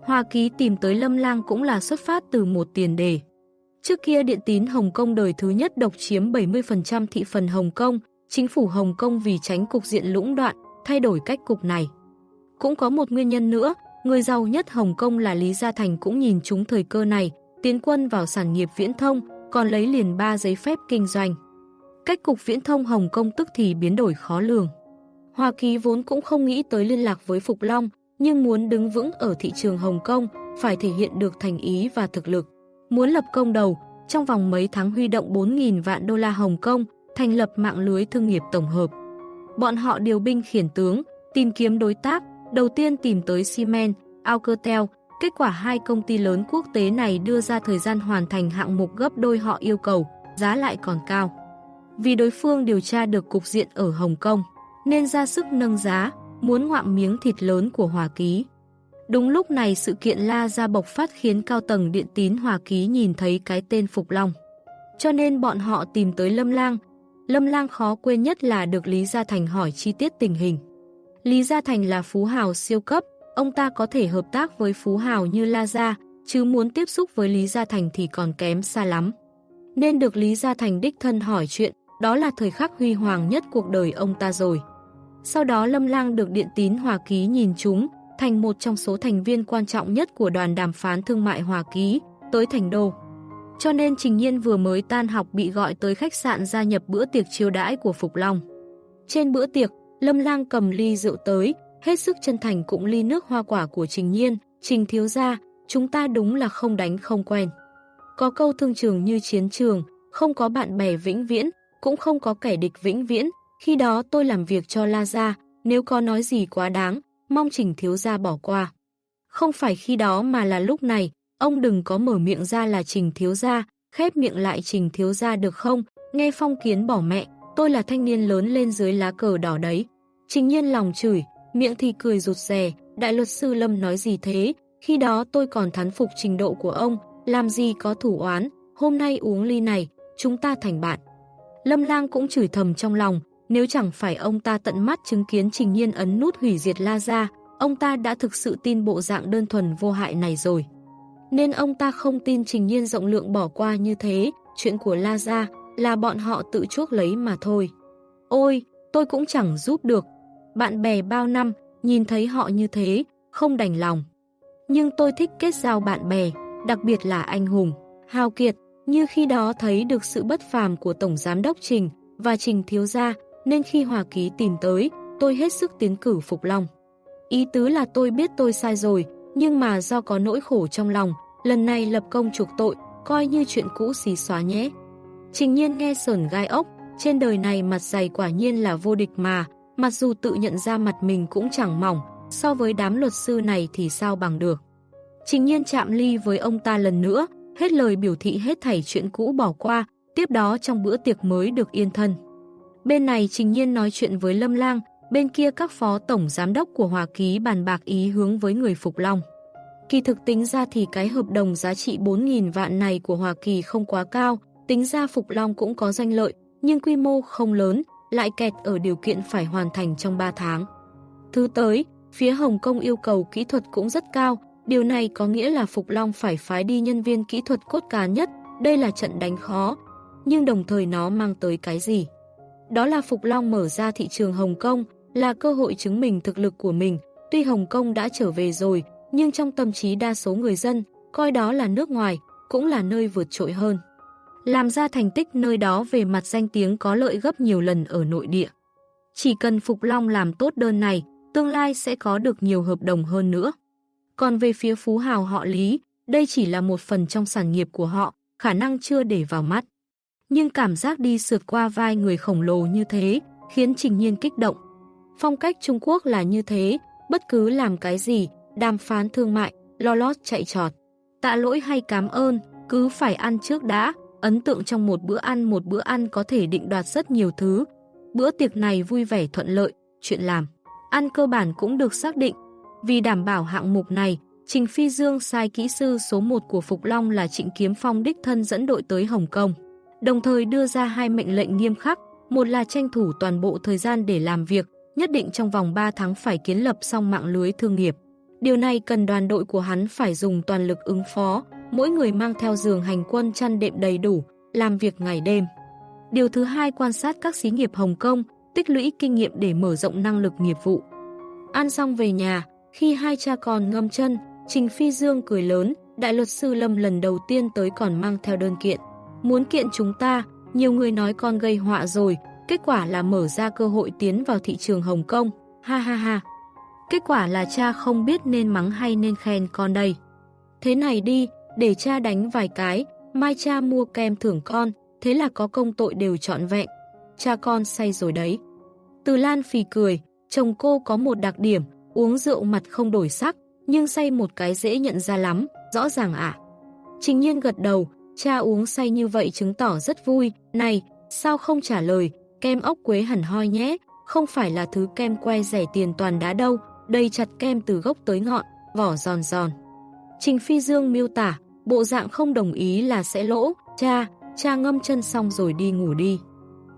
Hòa Ký tìm tới Lâm Lang cũng là xuất phát từ một tiền đề. Trước kia Điện Tín Hồng Kông đời thứ nhất độc chiếm 70% thị phần Hồng Kông, chính phủ Hồng Kông vì tránh cục diện lũng đoạn, thay đổi cách cục này. Cũng có một nguyên nhân nữa, người giàu nhất Hồng Kông là Lý Gia Thành cũng nhìn trúng thời cơ này, tiến quân vào sản nghiệp viễn thông, còn lấy liền ba giấy phép kinh doanh. Cách cục viễn thông Hồng Kông tức thì biến đổi khó lường. Hoa Kỳ vốn cũng không nghĩ tới liên lạc với Phục Long, nhưng muốn đứng vững ở thị trường Hồng Kông phải thể hiện được thành ý và thực lực. Muốn lập công đầu, trong vòng mấy tháng huy động 4.000 vạn đô la Hồng Kông, thành lập mạng lưới thương nghiệp tổng hợp. Bọn họ điều binh khiển tướng, tìm kiếm đối tác, đầu tiên tìm tới Siemens, Alcatel, kết quả hai công ty lớn quốc tế này đưa ra thời gian hoàn thành hạng mục gấp đôi họ yêu cầu, giá lại còn cao. Vì đối phương điều tra được cục diện ở Hồng Kông, nên ra sức nâng giá, muốn ngoạm miếng thịt lớn của Hòa Ký. Đúng lúc này sự kiện la ra bộc phát khiến cao tầng điện tín Hòa Ký nhìn thấy cái tên Phục Long. Cho nên bọn họ tìm tới Lâm Lang. Lâm Lang khó quên nhất là được Lý Gia Thành hỏi chi tiết tình hình. Lý Gia Thành là phú hào siêu cấp, ông ta có thể hợp tác với phú hào như La Gia, chứ muốn tiếp xúc với Lý Gia Thành thì còn kém xa lắm. Nên được Lý Gia Thành đích thân hỏi chuyện, đó là thời khắc huy hoàng nhất cuộc đời ông ta rồi. Sau đó Lâm Lang được Điện Tín Hòa Ký nhìn chúng, thành một trong số thành viên quan trọng nhất của đoàn đàm phán thương mại Hòa Ký, tới Thành Đô. Cho nên Trình Nhiên vừa mới tan học bị gọi tới khách sạn gia nhập bữa tiệc chiêu đãi của Phục Long. Trên bữa tiệc, Lâm Lang cầm ly rượu tới, hết sức chân thành cũng ly nước hoa quả của Trình Nhiên, Trình thiếu gia, chúng ta đúng là không đánh không quen. Có câu thương trường như chiến trường, không có bạn bè vĩnh viễn, cũng không có kẻ địch vĩnh viễn, khi đó tôi làm việc cho La Gia, nếu có nói gì quá đáng, mong Trình thiếu gia bỏ qua. Không phải khi đó mà là lúc này, ông đừng có mở miệng ra là Trình thiếu gia, khép miệng lại Trình thiếu gia được không, nghe phong kiến bỏ mẹ, tôi là thanh niên lớn lên dưới lá cờ đỏ đấy. Trình nhiên lòng chửi, miệng thì cười rụt rè, đại luật sư Lâm nói gì thế, khi đó tôi còn thán phục trình độ của ông, làm gì có thủ oán, hôm nay uống ly này, chúng ta thành bạn. Lâm lang cũng chửi thầm trong lòng, nếu chẳng phải ông ta tận mắt chứng kiến trình nhiên ấn nút hủy diệt La Gia, ông ta đã thực sự tin bộ dạng đơn thuần vô hại này rồi. Nên ông ta không tin trình nhiên rộng lượng bỏ qua như thế, chuyện của La Gia là bọn họ tự chuốc lấy mà thôi. Ôi, tôi cũng chẳng giúp được, bạn bè bao năm, nhìn thấy họ như thế, không đành lòng. Nhưng tôi thích kết giao bạn bè, đặc biệt là anh hùng, hào kiệt, như khi đó thấy được sự bất phàm của Tổng Giám đốc Trình và Trình Thiếu Gia, nên khi Hòa Ký tìm tới, tôi hết sức tiến cử Phục Long. Ý tứ là tôi biết tôi sai rồi, nhưng mà do có nỗi khổ trong lòng, lần này lập công chuộc tội, coi như chuyện cũ xí xóa nhé. Trình nhiên nghe sờn gai ốc, trên đời này mặt dày quả nhiên là vô địch mà, mặc dù tự nhận ra mặt mình cũng chẳng mỏng, so với đám luật sư này thì sao bằng được. Trình nhiên chạm ly với ông ta lần nữa, hết lời biểu thị hết thảy chuyện cũ bỏ qua, tiếp đó trong bữa tiệc mới được yên thân. Bên này Trình Nhiên nói chuyện với Lâm Lang, bên kia các phó tổng giám đốc của Hòa Ký bàn bạc ý hướng với người Phục Long. Kỳ thực tính ra thì cái hợp đồng giá trị 4.000 vạn này của Hoa Kỳ không quá cao, tính ra Phục Long cũng có danh lợi, nhưng quy mô không lớn, lại kẹt ở điều kiện phải hoàn thành trong 3 tháng. Thứ tới, phía Hồng Kông yêu cầu kỹ thuật cũng rất cao, điều này có nghĩa là Phục Long phải phái đi nhân viên kỹ thuật cốt cá nhất, đây là trận đánh khó, nhưng đồng thời nó mang tới cái gì? Đó là Phục Long mở ra thị trường Hồng Kông, là cơ hội chứng minh thực lực của mình, tuy Hồng Kông đã trở về rồi, nhưng trong tâm trí đa số người dân, coi đó là nước ngoài, cũng là nơi vượt trội hơn. Làm ra thành tích nơi đó về mặt danh tiếng có lợi gấp nhiều lần ở nội địa. Chỉ cần Phục Long làm tốt đơn này, tương lai sẽ có được nhiều hợp đồng hơn nữa. Còn về phía Phú Hào họ Lý, đây chỉ là một phần trong sản nghiệp của họ, khả năng chưa để vào mắt. Nhưng cảm giác đi sượt qua vai người khổng lồ như thế, khiến Trình Nhiên kích động. Phong cách Trung Quốc là như thế, bất cứ làm cái gì, đàm phán thương mại, lo lót chạy trọt. Tạ lỗi hay cảm ơn, cứ phải ăn trước đã, ấn tượng trong một bữa ăn một bữa ăn có thể định đoạt rất nhiều thứ. Bữa tiệc này vui vẻ thuận lợi, chuyện làm. Ăn cơ bản cũng được xác định. Vì đảm bảo hạng mục này, Trình Phi Dương sai kỹ sư số 1 của Phục Long là Trịnh Kiếm Phong đích thân dẫn đội tới Hồng Kông. Đồng thời đưa ra hai mệnh lệnh nghiêm khắc, một là tranh thủ toàn bộ thời gian để làm việc, nhất định trong vòng 3 tháng phải kiến lập xong mạng lưới thương nghiệp. Điều này cần đoàn đội của hắn phải dùng toàn lực ứng phó, mỗi người mang theo giường hành quân chăn đệm đầy đủ, làm việc ngày đêm. Điều thứ hai quan sát các xí nghiệp Hồng Kông, tích lũy kinh nghiệm để mở rộng năng lực nghiệp vụ. Ăn xong về nhà, khi hai cha con ngâm chân, Trình Phi Dương cười lớn, đại luật sư Lâm lần đầu tiên tới còn mang theo đơn kiện. Muốn kiện chúng ta, nhiều người nói con gây họa rồi, kết quả là mở ra cơ hội tiến vào thị trường Hồng Kông. Ha ha ha. Kết quả là cha không biết nên mắng hay nên khen con đây. Thế này đi, để cha đánh vài cái, mai cha mua kem thưởng con, thế là có công tội đều trọn vẹn. Cha con say rồi đấy. Từ Lan phì cười, chồng cô có một đặc điểm, uống rượu mặt không đổi sắc, nhưng say một cái dễ nhận ra lắm, rõ ràng ạ. À. Trình nhiên gật đầu, cha uống say như vậy chứng tỏ rất vui, này, sao không trả lời, kem ốc quế hẳn hoi nhé, không phải là thứ kem que rẻ tiền toàn đá đâu, đây chặt kem từ gốc tới ngọn, vỏ giòn giòn. Trình Phi Dương miêu tả, bộ dạng không đồng ý là sẽ lỗ, cha, cha ngâm chân xong rồi đi ngủ đi.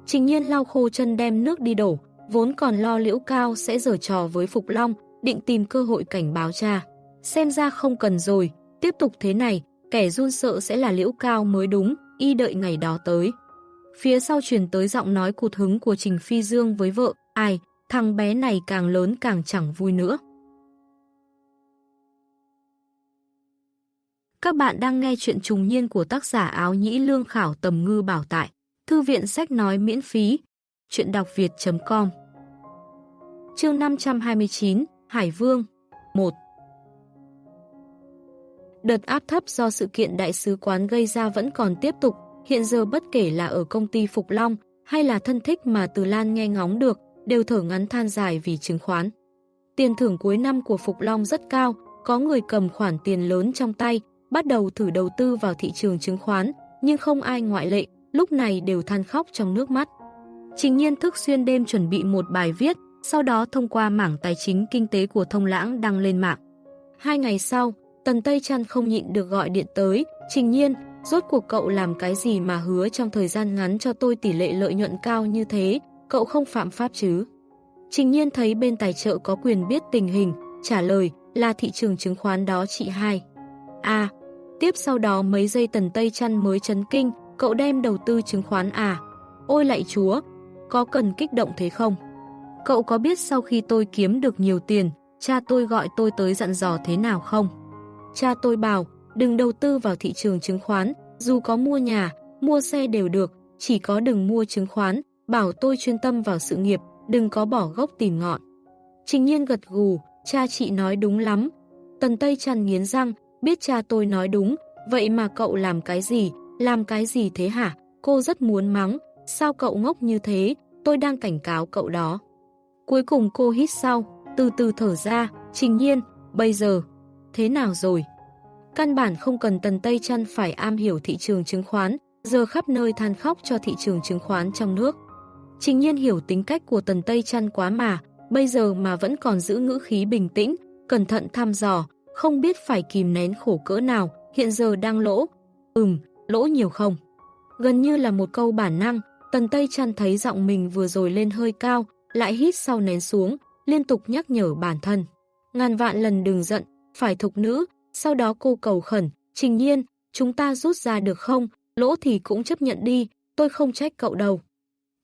Trình nhiên lau khô chân đem nước đi đổ, vốn còn lo liễu cao sẽ giở trò với Phục Long, định tìm cơ hội cảnh báo cha. Xem ra không cần rồi, tiếp tục thế này, kẻ run sợ sẽ là liễu cao mới đúng, y đợi ngày đó tới. Phía sau truyền tới giọng nói cụt hứng của Trình Phi Dương với vợ, ai, thằng bé này càng lớn càng chẳng vui nữa. Các bạn đang nghe chuyện trùng niên của tác giả áo nhĩ lương khảo tầm ngư bảo tại Thư viện sách nói miễn phí. Chuyện đọc việt.com Chương 529 Hải Vương. 1 Đợt áp thấp do sự kiện đại sứ quán gây ra vẫn còn tiếp tục. Hiện giờ bất kể là ở công ty Phục Long hay là thân thích mà Từ Lan nghe ngóng được đều thở ngắn than dài vì chứng khoán. Tiền thưởng cuối năm của Phục Long rất cao, có người cầm khoản tiền lớn trong tay, bắt đầu thử đầu tư vào thị trường chứng khoán, nhưng không ai ngoại lệ, lúc này đều than khóc trong nước mắt. Trình nhiên thức xuyên đêm chuẩn bị một bài viết, sau đó thông qua mảng tài chính kinh tế của thông lãng đăng lên mạng. Hai ngày sau, Tần Tây Trăn không nhịn được gọi điện tới, Trình nhiên, rốt cuộc cậu làm cái gì mà hứa trong thời gian ngắn cho tôi tỷ lệ lợi nhuận cao như thế, cậu không phạm pháp chứ? Trình nhiên thấy bên tài trợ có quyền biết tình hình, trả lời là thị trường chứng khoán đó chị hai. À, tiếp sau đó mấy giây tần Tây Chăn mới chấn kinh, cậu đem đầu tư chứng khoán à? Ôi lạy chúa, có cần kích động thế không? Cậu có biết sau khi tôi kiếm được nhiều tiền, cha tôi gọi tôi tới dặn dò thế nào không? Cha tôi bảo, đừng đầu tư vào thị trường chứng khoán, dù có mua nhà, mua xe đều được, chỉ có đừng mua chứng khoán, bảo tôi chuyên tâm vào sự nghiệp, đừng có bỏ gốc tìm ngọn. Trình nhiên gật gù, cha chị nói đúng lắm. Tần Tây chăn nghiến răng, biết cha tôi nói đúng, vậy mà cậu làm cái gì, làm cái gì thế hả? Cô rất muốn mắng, sao cậu ngốc như thế, tôi đang cảnh cáo cậu đó. Cuối cùng cô hít sau, từ từ thở ra, trình nhiên, bây giờ, thế nào rồi? Căn bản không cần Tần Tây Trăn phải am hiểu thị trường chứng khoán, giờ khắp nơi than khóc cho thị trường chứng khoán trong nước. Trình nhiên hiểu tính cách của Tần Tây Trăn quá mà, bây giờ mà vẫn còn giữ ngữ khí bình tĩnh, cẩn thận thăm dò, không biết phải kìm nén khổ cỡ nào, hiện giờ đang lỗ. Ừm, lỗ nhiều không? Gần như là một câu bản năng, Tần Tây Trăn thấy giọng mình vừa rồi lên hơi cao, lại hít sau nén xuống, liên tục nhắc nhở bản thân. Ngàn vạn lần đừng giận, phải thục nữ, sau đó cô cầu khẩn, trình nhiên, chúng ta rút ra được không, lỗ thì cũng chấp nhận đi, tôi không trách cậu đâu.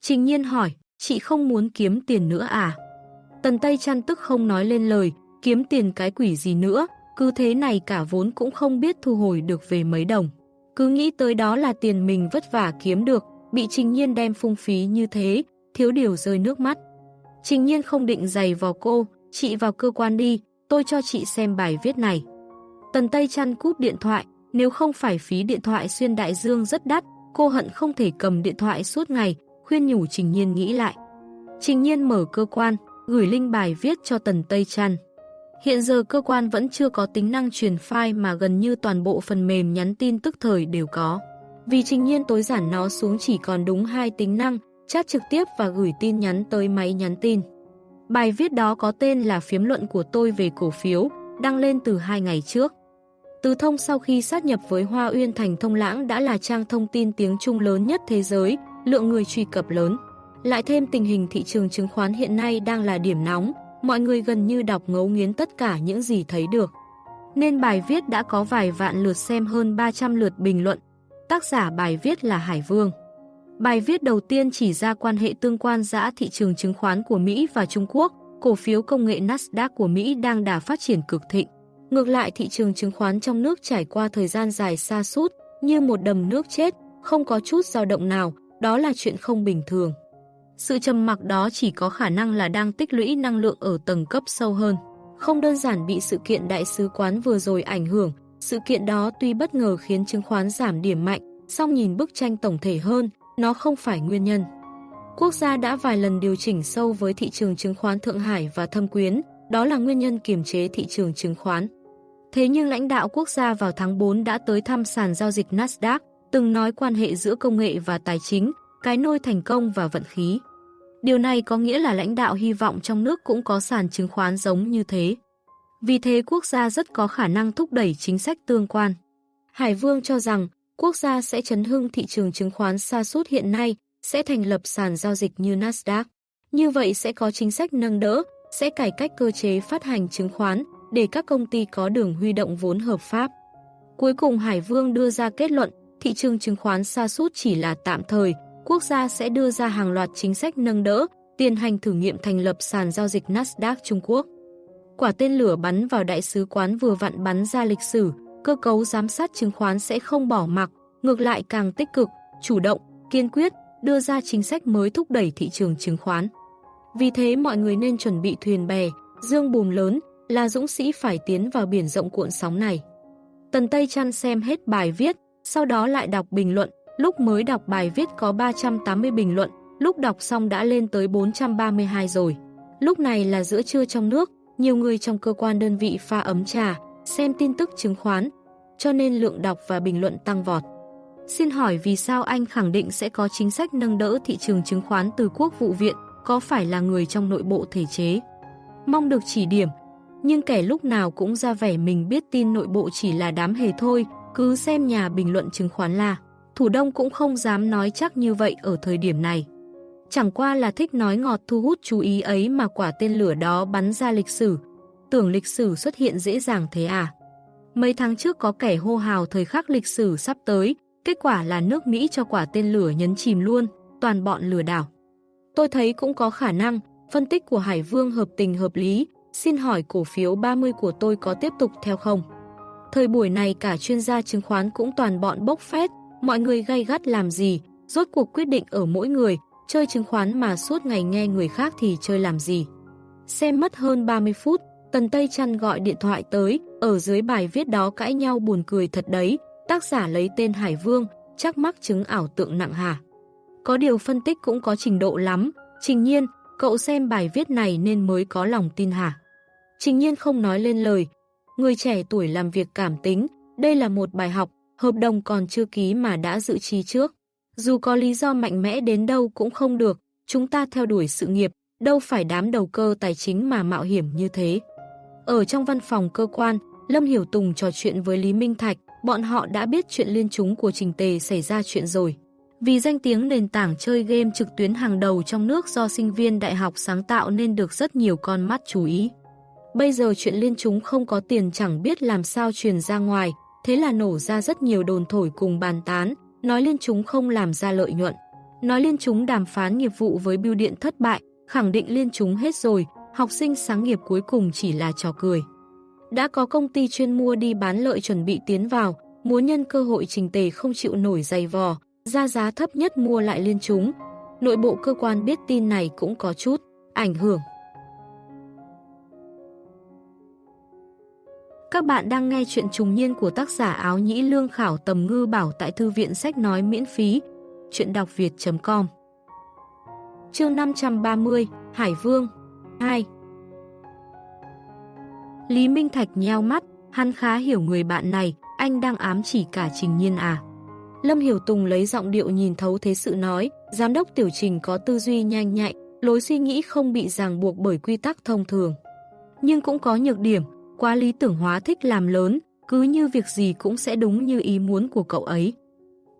Trình nhiên hỏi, chị không muốn kiếm tiền nữa à? Tần Tây chăn tức không nói lên lời, kiếm tiền cái quỷ gì nữa, cứ thế này cả vốn cũng không biết thu hồi được về mấy đồng. Cứ nghĩ tới đó là tiền mình vất vả kiếm được, bị Trình Nhiên đem phung phí như thế, thiếu điều rơi nước mắt. Trình Nhiên không định giày vào cô, chị vào cơ quan đi, tôi cho chị xem bài viết này. Tần Tây chăn cúp điện thoại, nếu không phải phí điện thoại xuyên đại dương rất đắt, cô hận không thể cầm điện thoại suốt ngày, khuyên nhủ Trình Nhiên nghĩ lại. Trình Nhiên mở cơ quan, gửi link bài viết cho Tần Tây Trăn. Hiện giờ cơ quan vẫn chưa có tính năng truyền file mà gần như toàn bộ phần mềm nhắn tin tức thời đều có. Vì Trình Nhiên tối giản nó xuống chỉ còn đúng hai tính năng, chat trực tiếp và gửi tin nhắn tới máy nhắn tin. Bài viết đó có tên là phiếm luận của tôi về cổ phiếu, đăng lên từ hai ngày trước. Từ thông sau khi sát nhập với Hoa Uyên Thành Thông Lãng đã là trang thông tin tiếng Trung lớn nhất thế giới, lượng người truy cập lớn. Lại thêm tình hình thị trường chứng khoán hiện nay đang là điểm nóng, mọi người gần như đọc ngấu nghiến tất cả những gì thấy được. Nên bài viết đã có vài vạn lượt xem hơn 300 lượt bình luận. Tác giả bài viết là Hải Vương. Bài viết đầu tiên chỉ ra quan hệ tương quan giữa thị trường chứng khoán của Mỹ và Trung Quốc, cổ phiếu công nghệ Nasdaq của Mỹ đang đà phát triển cực thịnh. Ngược lại thị trường chứng khoán trong nước trải qua thời gian dài xa sút như một đầm nước chết, không có chút dao động nào, đó là chuyện không bình thường. Sự trầm mặc đó chỉ có khả năng là đang tích lũy năng lượng ở tầng cấp sâu hơn. Không đơn giản bị sự kiện đại sứ quán vừa rồi ảnh hưởng, sự kiện đó tuy bất ngờ khiến chứng khoán giảm điểm mạnh, song nhìn bức tranh tổng thể hơn, nó không phải nguyên nhân. Quốc gia đã vài lần điều chỉnh sâu với thị trường chứng khoán Thượng Hải và Thâm Quyến, đó là nguyên nhân kiềm chế thị trường chứng khoán. Thế nhưng lãnh đạo quốc gia vào tháng 4 đã tới thăm sàn giao dịch Nasdaq, từng nói quan hệ giữa công nghệ và tài chính, cái nôi thành công và vận khí. Điều này có nghĩa là lãnh đạo hy vọng trong nước cũng có sàn chứng khoán giống như thế. Vì thế quốc gia rất có khả năng thúc đẩy chính sách tương quan. Hải Vương cho rằng quốc gia sẽ chấn hưng thị trường chứng khoán xa sút hiện nay, sẽ thành lập sàn giao dịch như Nasdaq. Như vậy sẽ có chính sách nâng đỡ, sẽ cải cách cơ chế phát hành chứng khoán để các công ty có đường huy động vốn hợp pháp. Cuối cùng Hải Vương đưa ra kết luận thị trường chứng khoán xa sút chỉ là tạm thời, quốc gia sẽ đưa ra hàng loạt chính sách nâng đỡ, tiến hành thử nghiệm thành lập sàn giao dịch Nasdaq Trung Quốc. Quả tên lửa bắn vào đại sứ quán vừa vặn bắn ra lịch sử, cơ cấu giám sát chứng khoán sẽ không bỏ mặc, ngược lại càng tích cực, chủ động, kiên quyết, đưa ra chính sách mới thúc đẩy thị trường chứng khoán. Vì thế mọi người nên chuẩn bị thuyền bè, dương bùm lớn, là dũng sĩ phải tiến vào biển rộng cuộn sóng này. Tần Tây Trăn xem hết bài viết, sau đó lại đọc bình luận, lúc mới đọc bài viết có 380 bình luận, lúc đọc xong đã lên tới 432 rồi. Lúc này là giữa trưa trong nước, nhiều người trong cơ quan đơn vị pha ấm trà, xem tin tức chứng khoán, cho nên lượng đọc và bình luận tăng vọt. Xin hỏi vì sao anh khẳng định sẽ có chính sách nâng đỡ thị trường chứng khoán từ quốc vụ viện, có phải là người trong nội bộ thể chế? Mong được chỉ điểm, nhưng kẻ lúc nào cũng ra vẻ mình biết tin nội bộ chỉ là đám hề thôi, cứ xem nhà bình luận chứng khoán là. Thủ Đông cũng không dám nói chắc như vậy ở thời điểm này. Chẳng qua là thích nói ngọt thu hút chú ý ấy mà quả tên lửa đó bắn ra lịch sử. Tưởng lịch sử xuất hiện dễ dàng thế à? Mấy tháng trước có kẻ hô hào thời khắc lịch sử sắp tới, kết quả là nước Mỹ cho quả tên lửa nhấn chìm luôn, toàn bọn lừa đảo. Tôi thấy cũng có khả năng, phân tích của Hải Vương hợp tình hợp lý, xin hỏi cổ phiếu 30 của tôi có tiếp tục theo không? Thời buổi này cả chuyên gia chứng khoán cũng toàn bọn bốc phét, mọi người gay gắt làm gì, rốt cuộc quyết định ở mỗi người, chơi chứng khoán mà suốt ngày nghe người khác thì chơi làm gì. Xem mất hơn 30 phút, Tần Tây Trăn gọi điện thoại tới, ở dưới bài viết đó cãi nhau buồn cười thật đấy, tác giả lấy tên Hải Vương, chắc mắc chứng ảo tượng nặng hả. Có điều phân tích cũng có trình độ lắm, trình nhiên, cậu xem bài viết này nên mới có lòng tin hả. Trình nhiên không nói lên lời, người trẻ tuổi làm việc cảm tính, đây là một bài học, hợp đồng còn chưa ký mà đã dự trí trước. Dù có lý do mạnh mẽ đến đâu cũng không được, chúng ta theo đuổi sự nghiệp, đâu phải đám đầu cơ tài chính mà mạo hiểm như thế. Ở trong văn phòng cơ quan, Lâm Hiểu Tùng trò chuyện với Lý Minh Thạch, bọn họ đã biết chuyện liên chúng của Trình Tề xảy ra chuyện rồi. Vì danh tiếng nền tảng chơi game trực tuyến hàng đầu trong nước do sinh viên đại học sáng tạo nên được rất nhiều con mắt chú ý. Bây giờ chuyện liên chúng không có tiền chẳng biết làm sao truyền ra ngoài, thế là nổ ra rất nhiều đồn thổi cùng bàn tán, nói liên chúng không làm ra lợi nhuận. Nói liên chúng đàm phán nghiệp vụ với bưu điện thất bại, khẳng định liên chúng hết rồi, học sinh sáng nghiệp cuối cùng chỉ là trò cười. Đã có công ty chuyên mua đi bán lợi chuẩn bị tiến vào, muốn nhân cơ hội trình tề không chịu nổi dày vò, ra giá thấp nhất mua lại liên chúng. Nội bộ cơ quan biết tin này cũng có chút ảnh hưởng. Các bạn đang nghe chuyện trùng niên của tác giả áo nhĩ lương khảo tầm ngư bảo tại thư viện sách nói miễn phí. Chuyện đọc việt.com Chương 530 Hải Vương 2 Lý Minh Thạch nheo mắt, hắn khá hiểu người bạn này, anh đang ám chỉ cả Trình Nhiên à. Lâm Hiểu Tùng lấy giọng điệu nhìn thấu thế sự nói, giám đốc tiểu trình có tư duy nhanh nhạy, lối suy nghĩ không bị ràng buộc bởi quy tắc thông thường. Nhưng cũng có nhược điểm, quá lý tưởng hóa thích làm lớn, cứ như việc gì cũng sẽ đúng như ý muốn của cậu ấy.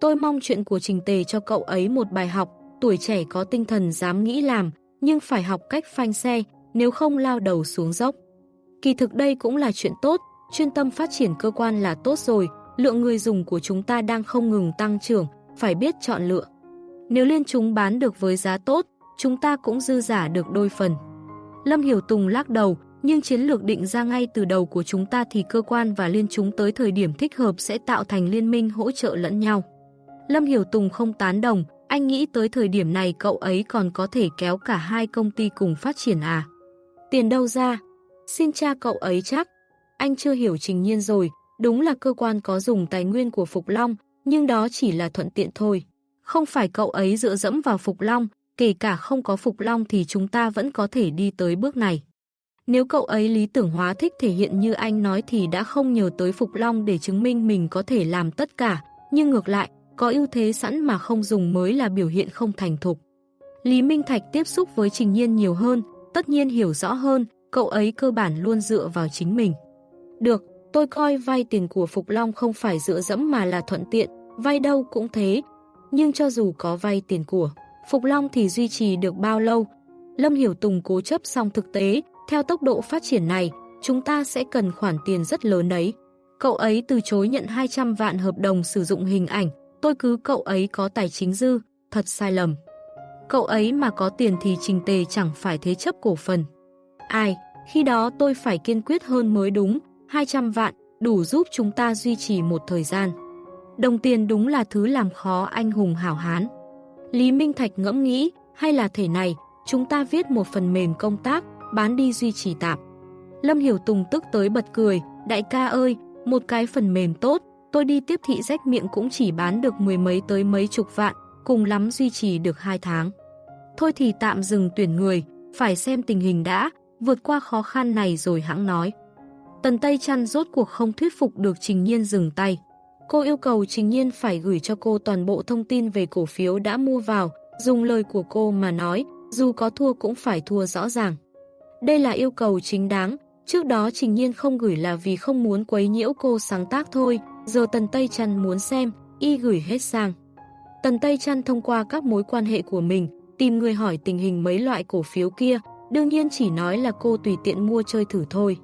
Tôi mong chuyện của Trình Tề cho cậu ấy một bài học, tuổi trẻ có tinh thần dám nghĩ làm, nhưng phải học cách phanh xe, nếu không lao đầu xuống dốc. Kỳ thực đây cũng là chuyện tốt, chuyên tâm phát triển cơ quan là tốt rồi, lượng người dùng của chúng ta đang không ngừng tăng trưởng, phải biết chọn lựa. Nếu liên chúng bán được với giá tốt, chúng ta cũng dư giả được đôi phần. Lâm Hiểu Tùng lắc đầu, nhưng chiến lược định ra ngay từ đầu của chúng ta thì cơ quan và liên chúng tới thời điểm thích hợp sẽ tạo thành liên minh hỗ trợ lẫn nhau. Lâm Hiểu Tùng không tán đồng, anh nghĩ tới thời điểm này cậu ấy còn có thể kéo cả hai công ty cùng phát triển à. Tiền đâu ra? Xin cha cậu ấy chắc. Anh chưa hiểu trình nhiên rồi, đúng là cơ quan có dùng tài nguyên của Phục Long, nhưng đó chỉ là thuận tiện thôi. Không phải cậu ấy dựa dẫm vào Phục Long, kể cả không có Phục Long thì chúng ta vẫn có thể đi tới bước này. Nếu cậu ấy lý tưởng hóa thích thể hiện như anh nói thì đã không nhờ tới Phục Long để chứng minh mình có thể làm tất cả, nhưng ngược lại, có ưu thế sẵn mà không dùng mới là biểu hiện không thành thục. Lý Minh Thạch tiếp xúc với Trình Nhiên nhiều hơn, tất nhiên hiểu rõ hơn, cậu ấy cơ bản luôn dựa vào chính mình. Được, tôi coi vay tiền của Phục Long không phải dựa dẫm mà là thuận tiện, vay đâu cũng thế. Nhưng cho dù có vay tiền của Phục Long thì duy trì được bao lâu? Lâm Hiểu Tùng cố chấp xong thực tế, theo tốc độ phát triển này, chúng ta sẽ cần khoản tiền rất lớn đấy. Cậu ấy từ chối nhận 200 vạn hợp đồng sử dụng hình ảnh, tôi cứ cậu ấy có tài chính dư, thật sai lầm. Cậu ấy mà có tiền thì trình tề chẳng phải thế chấp cổ phần. Ai, khi đó tôi phải kiên quyết hơn mới đúng, 200 vạn, đủ giúp chúng ta duy trì một thời gian. Đồng tiền đúng là thứ làm khó anh hùng hảo hán. Lý Minh Thạch ngẫm nghĩ, hay là thể này, chúng ta viết một phần mềm công tác, bán đi duy trì tạm. Lâm Hiểu Tùng tức tới bật cười, đại ca ơi, một cái phần mềm tốt, tôi đi tiếp thị rách miệng cũng chỉ bán được mười mấy tới mấy chục vạn, cùng lắm duy trì được hai tháng. Thôi thì tạm dừng tuyển người, phải xem tình hình đã, vượt qua khó khăn này rồi hãng nói. Tần Tây Trăn rốt cuộc không thuyết phục được Trình Nhiên dừng tay. Cô yêu cầu Trình Nhiên phải gửi cho cô toàn bộ thông tin về cổ phiếu đã mua vào, dùng lời của cô mà nói, dù có thua cũng phải thua rõ ràng. Đây là yêu cầu chính đáng, trước đó Trình Nhiên không gửi là vì không muốn quấy nhiễu cô sáng tác thôi, giờ Tần Tây Trăn muốn xem, y gửi hết sang. Tần Tây Trăn thông qua các mối quan hệ của mình, tìm người hỏi tình hình mấy loại cổ phiếu kia, đương nhiên chỉ nói là cô tùy tiện mua chơi thử thôi.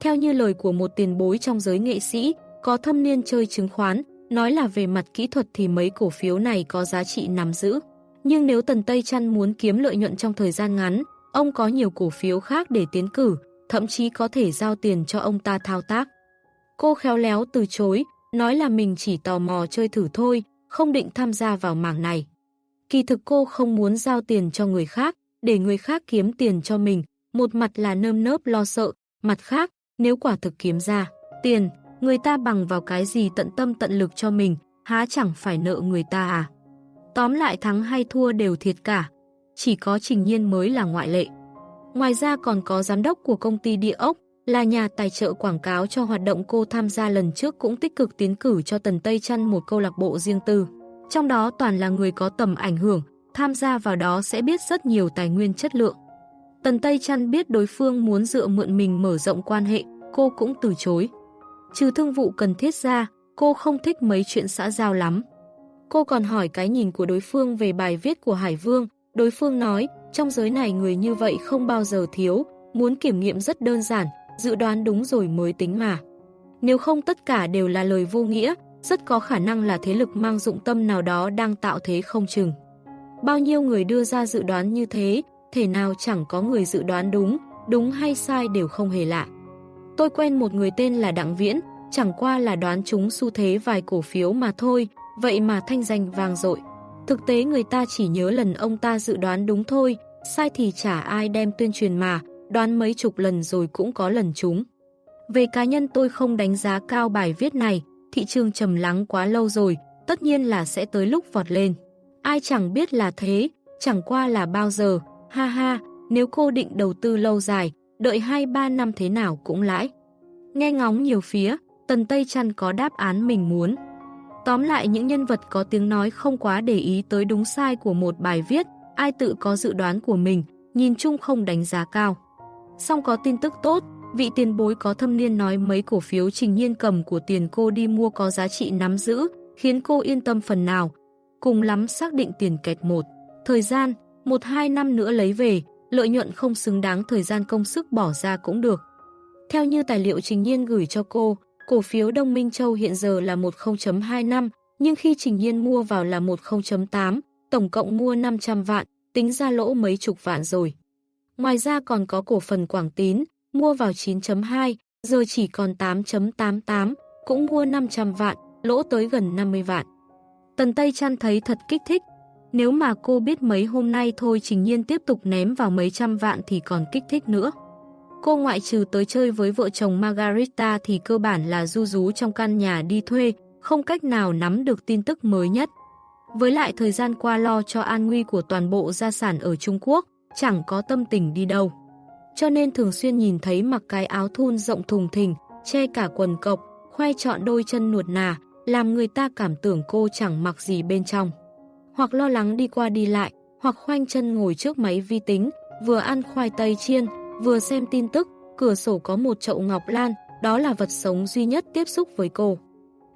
Theo như lời của một tiền bối trong giới nghệ sĩ, có thâm niên chơi chứng khoán, nói là về mặt kỹ thuật thì mấy cổ phiếu này có giá trị nắm giữ. Nhưng nếu Tần Tây Trăn muốn kiếm lợi nhuận trong thời gian ngắn, ông có nhiều cổ phiếu khác để tiến cử, thậm chí có thể giao tiền cho ông ta thao tác. Cô khéo léo từ chối, nói là mình chỉ tò mò chơi thử thôi, không định tham gia vào mảng này. Kỳ thực cô không muốn giao tiền cho người khác, để người khác kiếm tiền cho mình, một mặt là nơm nớp lo sợ, Mặt khác, nếu quả thực kiếm ra tiền, người ta bằng vào cái gì tận tâm tận lực cho mình, há chẳng phải nợ người ta à? Tóm lại thắng hay thua đều thiệt cả, chỉ có Trình Nhiên mới là ngoại lệ. Ngoài ra còn có giám đốc của công ty địa ốc, là nhà tài trợ quảng cáo cho hoạt động cô tham gia lần trước cũng tích cực tiến cử cho Tần Tây Trăn một câu lạc bộ riêng tư. Trong đó toàn là người có tầm ảnh hưởng, tham gia vào đó sẽ biết rất nhiều tài nguyên chất lượng. Tần Tây Trăn biết đối phương muốn dựa mượn mình mở rộng quan hệ, cô cũng từ chối. Trừ thương vụ cần thiết ra, cô không thích mấy chuyện xã giao lắm. Cô còn hỏi cái nhìn của đối phương về bài viết của Hải Vương. Đối phương nói, trong giới này người như vậy không bao giờ thiếu, muốn kiểm nghiệm rất đơn giản, dự đoán đúng rồi mới tính mà. Nếu không tất cả đều là lời vô nghĩa, rất có khả năng là thế lực mang dụng tâm nào đó đang tạo thế không chừng. Bao nhiêu người đưa ra dự đoán như thế, thể nào chẳng có người dự đoán đúng, đúng hay sai đều không hề lạ. Tôi quen một người tên là Đặng Viễn, chẳng qua là đoán chúng xu thế vài cổ phiếu mà thôi, vậy mà thanh danh vang dội. Thực tế người ta chỉ nhớ lần ông ta dự đoán đúng thôi, sai thì chả ai đem tuyên truyền mà, đoán mấy chục lần rồi cũng có lần trúng. Về cá nhân tôi không đánh giá cao bài viết này, thị trường trầm lắng quá lâu rồi, tất nhiên là sẽ tới lúc vọt lên. Ai chẳng biết là thế, chẳng qua là bao giờ, ha ha, nếu cô định đầu tư lâu dài, đợi 2-3 năm thế nào cũng lãi. Nghe ngóng nhiều phía, Tần Tây Trăn có đáp án mình muốn. Tóm lại những nhân vật có tiếng nói không quá để ý tới đúng sai của một bài viết, ai tự có dự đoán của mình, nhìn chung không đánh giá cao. Xong có tin tức tốt, vị tiền bối có thâm niên nói mấy cổ phiếu trình nhiên cầm của tiền cô đi mua có giá trị nắm giữ, khiến cô yên tâm phần nào. Cùng lắm xác định tiền kẹt một. Thời gian, một hai năm nữa lấy về, lợi nhuận không xứng đáng thời gian công sức bỏ ra cũng được. Theo như tài liệu Trình Nhiên gửi cho cô, cổ phiếu Đông Minh Châu hiện giờ là 10.25, nhưng khi Trình Nhiên mua vào là 10.8, tổng cộng mua 500 vạn, tính ra lỗ mấy chục vạn rồi. Ngoài ra còn có cổ phần Quảng Tín, mua vào 9.2, giờ chỉ còn 8.88, cũng mua 500 vạn, lỗ tới gần 50 vạn. Tần Tây Trăn thấy thật kích thích. Nếu mà cô biết mấy hôm nay thôi Trình Nhiên tiếp tục ném vào mấy trăm vạn thì còn kích thích nữa. Cô ngoại trừ tới chơi với vợ chồng Margarita thì cơ bản là du rú trong căn nhà đi thuê, không cách nào nắm được tin tức mới nhất. Với lại thời gian qua lo cho an nguy của toàn bộ gia sản ở Trung Quốc, chẳng có tâm tình đi đâu. Cho nên thường xuyên nhìn thấy mặc cái áo thun rộng thùng thình, che cả quần cộc, khoe trọn đôi chân nuột nà, làm người ta cảm tưởng cô chẳng mặc gì bên trong. Hoặc lo lắng đi qua đi lại, hoặc khoanh chân ngồi trước máy vi tính, vừa ăn khoai tây chiên, vừa xem tin tức, cửa sổ có một chậu ngọc lan, đó là vật sống duy nhất tiếp xúc với cô.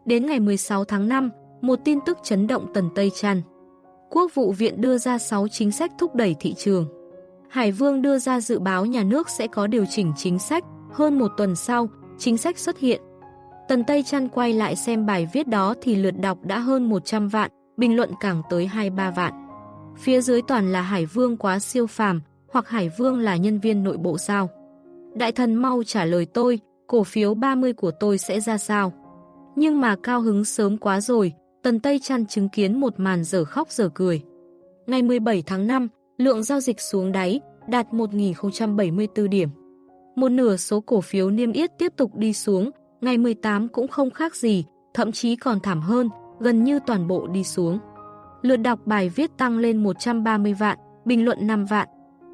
Đến ngày 16 tháng 5, một tin tức chấn động tần Tây Trăn. Quốc vụ viện đưa ra 6 chính sách thúc đẩy thị trường. Hải Vương đưa ra dự báo nhà nước sẽ có điều chỉnh chính sách, hơn một tuần sau, chính sách xuất hiện. Tần Tây Trăn quay lại xem bài viết đó thì lượt đọc đã hơn 100 vạn, bình luận càng tới 2-3 vạn. Phía dưới toàn là Hải Vương quá siêu phàm, hoặc Hải Vương là nhân viên nội bộ sao? Đại thần mau trả lời tôi, cổ phiếu 30 của tôi sẽ ra sao? Nhưng mà cao hứng sớm quá rồi, Tần Tây Trăn chứng kiến một màn giờ khóc giờ cười. Ngày 17 tháng 5, lượng giao dịch xuống đáy, đạt 1.074 điểm. Một nửa số cổ phiếu niêm yết tiếp tục đi xuống, ngày 18 cũng không khác gì, thậm chí còn thảm hơn, gần như toàn bộ đi xuống. Lượt đọc bài viết tăng lên 130 vạn, bình luận 5 vạn.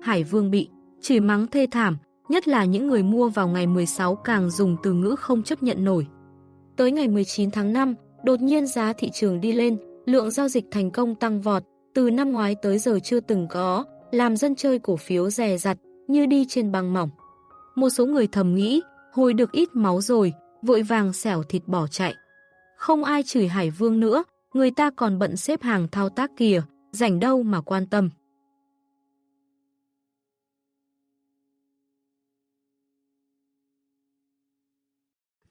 Hải Vương bị chửi mắng thê thảm, nhất là những người mua vào ngày 16 càng dùng từ ngữ không chấp nhận nổi. Tới ngày 19 tháng 5, đột nhiên giá thị trường đi lên, lượng giao dịch thành công tăng vọt, từ năm ngoái tới giờ chưa từng có, làm dân chơi cổ phiếu rè rặt, như đi trên băng mỏng. Một số người thầm nghĩ, hồi được ít máu rồi, vội vàng xẻo thịt bỏ chạy. Không ai chửi Hải Vương nữa, người ta còn bận xếp hàng thao tác kìa, rảnh đâu mà quan tâm.